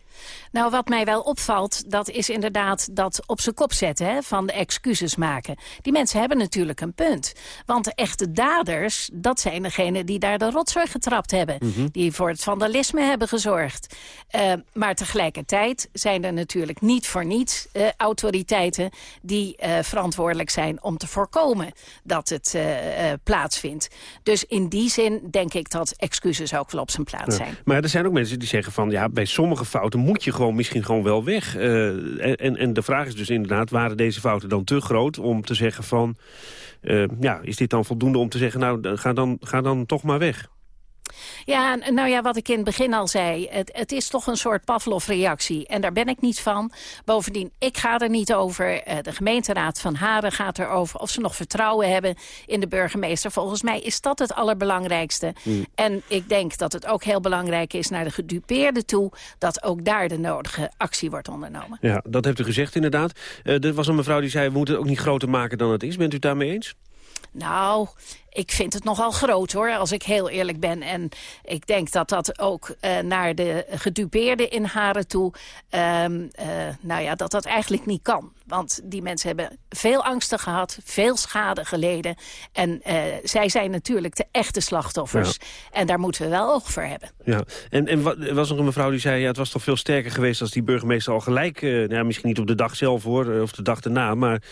Nou, wat mij wel opvalt, dat is inderdaad dat op zijn kop zetten hè, van de excuses maken. Die mensen hebben natuurlijk een punt. Want de echte daders, dat zijn degenen die daar de rotzooi getrapt hebben. Mm -hmm. Die voor het vandalisme hebben gezorgd. Uh, maar tegelijkertijd zijn er natuurlijk niet voor niets uh, autoriteiten... die uh, verantwoordelijk zijn om te voorkomen dat het plaatsvindt. Dus in die zin denk ik dat excuses ook wel op zijn plaats ja. zijn. Maar er zijn ook mensen die zeggen van... ja, bij sommige fouten moet je gewoon misschien gewoon wel weg. en, en de vraag is dus inderdaad, waren deze fouten dan te groot... om te zeggen van, ja, is dit dan voldoende om te zeggen... nou, ga dan, ga dan toch maar weg? Ja, nou ja, wat ik in het begin al zei. Het, het is toch een soort Pavlov-reactie. En daar ben ik niet van. Bovendien, ik ga er niet over. De gemeenteraad van Haren gaat erover. Of ze nog vertrouwen hebben in de burgemeester. Volgens mij is dat het allerbelangrijkste. Mm. En ik denk dat het ook heel belangrijk is naar de gedupeerden toe... dat ook daar de nodige actie wordt ondernomen. Ja, dat hebt u gezegd inderdaad. Uh, er was een mevrouw die zei, we moeten het ook niet groter maken dan het is. Bent u het daarmee eens? Nou, ik vind het nogal groot hoor, als ik heel eerlijk ben. En ik denk dat dat ook uh, naar de gedupeerden in Haren toe... Um, uh, nou ja, dat dat eigenlijk niet kan. Want die mensen hebben veel angsten gehad, veel schade geleden. En uh, zij zijn natuurlijk de echte slachtoffers. Ja. En daar moeten we wel oog voor hebben. Ja, en, en er was nog een mevrouw die zei... Ja, het was toch veel sterker geweest als die burgemeester al gelijk... nou, misschien niet op de dag zelf hoor, of de dag erna... maar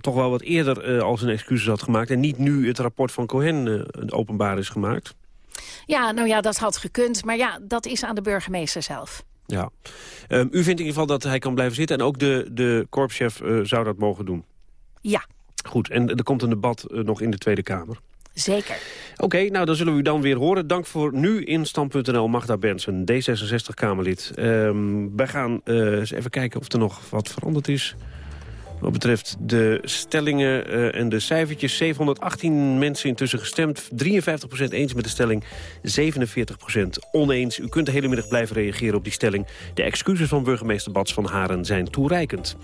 toch wel wat eerder al zijn excuses had gemaakt... en niet nu het rapport van Cohen uh, openbaar is gemaakt? Ja, nou ja, dat had gekund. Maar ja, dat is aan de burgemeester zelf. Ja. Um, u vindt in ieder geval dat hij kan blijven zitten... en ook de, de korpschef uh, zou dat mogen doen? Ja. Goed, en er komt een debat uh, nog in de Tweede Kamer. Zeker. Oké, okay, nou dan zullen we u dan weer horen. Dank voor nu in Stand.nl, Magda Benson, D66-Kamerlid. Um, wij gaan eens even kijken of er nog wat veranderd is... Wat betreft de stellingen uh, en de cijfertjes. 718 mensen intussen gestemd. 53% eens met de stelling. 47% oneens. U kunt de hele middag blijven reageren op die stelling. De excuses van burgemeester Bats van Haren zijn toereikend.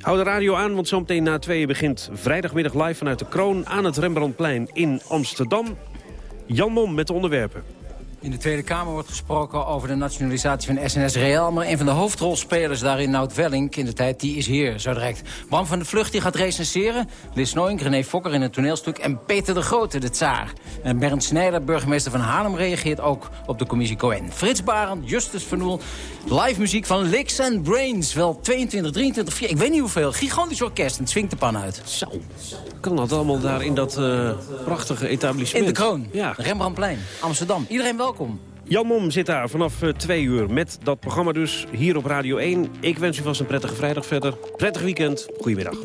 Hou de radio aan, want zometeen na tweeën begint vrijdagmiddag live vanuit de Kroon... aan het Rembrandtplein in Amsterdam. Jan Mom met de onderwerpen. In de Tweede Kamer wordt gesproken over de nationalisatie van SNS Real. Maar een van de hoofdrolspelers daarin, Nout Wellink, in de tijd, die is hier zo direct. Bram van de Vlucht die gaat recenseren. Lis Nooyink, René Fokker in het toneelstuk. En Peter de Grote, de tsaar. En Bernd Snijder, burgemeester van Haarlem, reageert ook op de commissie Cohen. Frits Barend, Justus Vernoel. Live muziek van Licks and Brains. Wel 22, 23, 4, ik weet niet hoeveel. Gigantisch orkest en het swingt de pan uit. Zo. Kan dat allemaal daar in dat uh, prachtige etablissement? In de Kroon. Ja. Rembrandtplein, Amsterdam. Iedereen welkom. Jan Mom zit daar vanaf uh, twee uur met dat programma dus hier op Radio 1. Ik wens u vast een prettige vrijdag verder. Prettig weekend. Goedemiddag.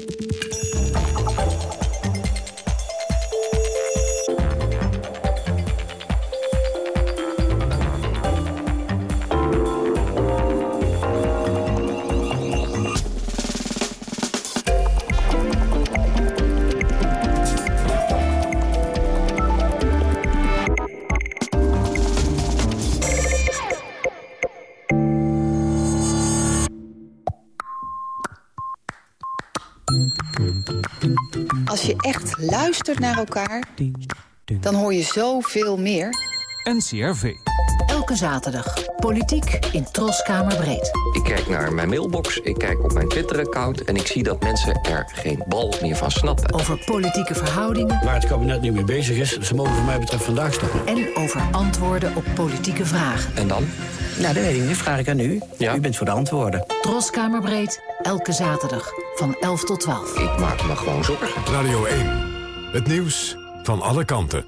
Luistert naar elkaar, dan hoor je zoveel meer. NCRV. Elke zaterdag. Politiek in Troskamer Breed. Ik kijk naar mijn mailbox, ik kijk op mijn Twitter-account... en ik zie dat mensen er geen bal meer van snappen. Over politieke verhoudingen. Waar het kabinet nu mee bezig is, ze mogen voor mij betreft vandaag stoppen. En over antwoorden op politieke vragen. En dan? Nou, dat weet ik niet. Vraag ik aan u. Ja? U bent voor de antwoorden. Troskamer Breed. Elke zaterdag. Van 11 tot 12. Ik maak me gewoon zorgen. Radio 1. Het nieuws van alle kanten.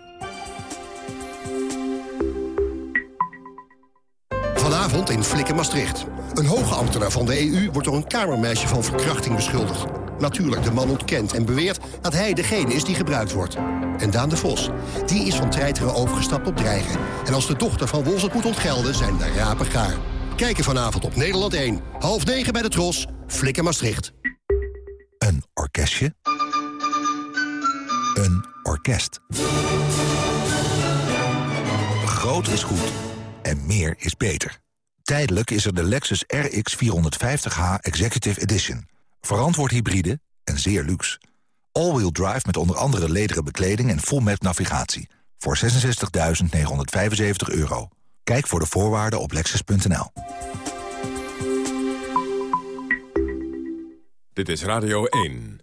Vanavond in Flikken Maastricht. Een hoge ambtenaar van de EU wordt door een kamermeisje van verkrachting beschuldigd. Natuurlijk, de man ontkent en beweert dat hij degene is die gebruikt wordt. En Daan de Vos, die is van treiteren overgestapt op dreigen. En als de dochter van Wolfs het moet ontgelden, zijn de rapen gaar. Kijken vanavond op Nederland 1. Half negen bij de Tros. Flikker Maastricht. Een orkestje. Een orkest. Groot is goed. En meer is beter. Tijdelijk is er de Lexus RX 450h Executive Edition. Verantwoord hybride en zeer luxe. All-wheel drive met onder andere lederen bekleding en full map navigatie. Voor 66.975 euro. Kijk voor de voorwaarden op lexus.nl. Dit is Radio 1.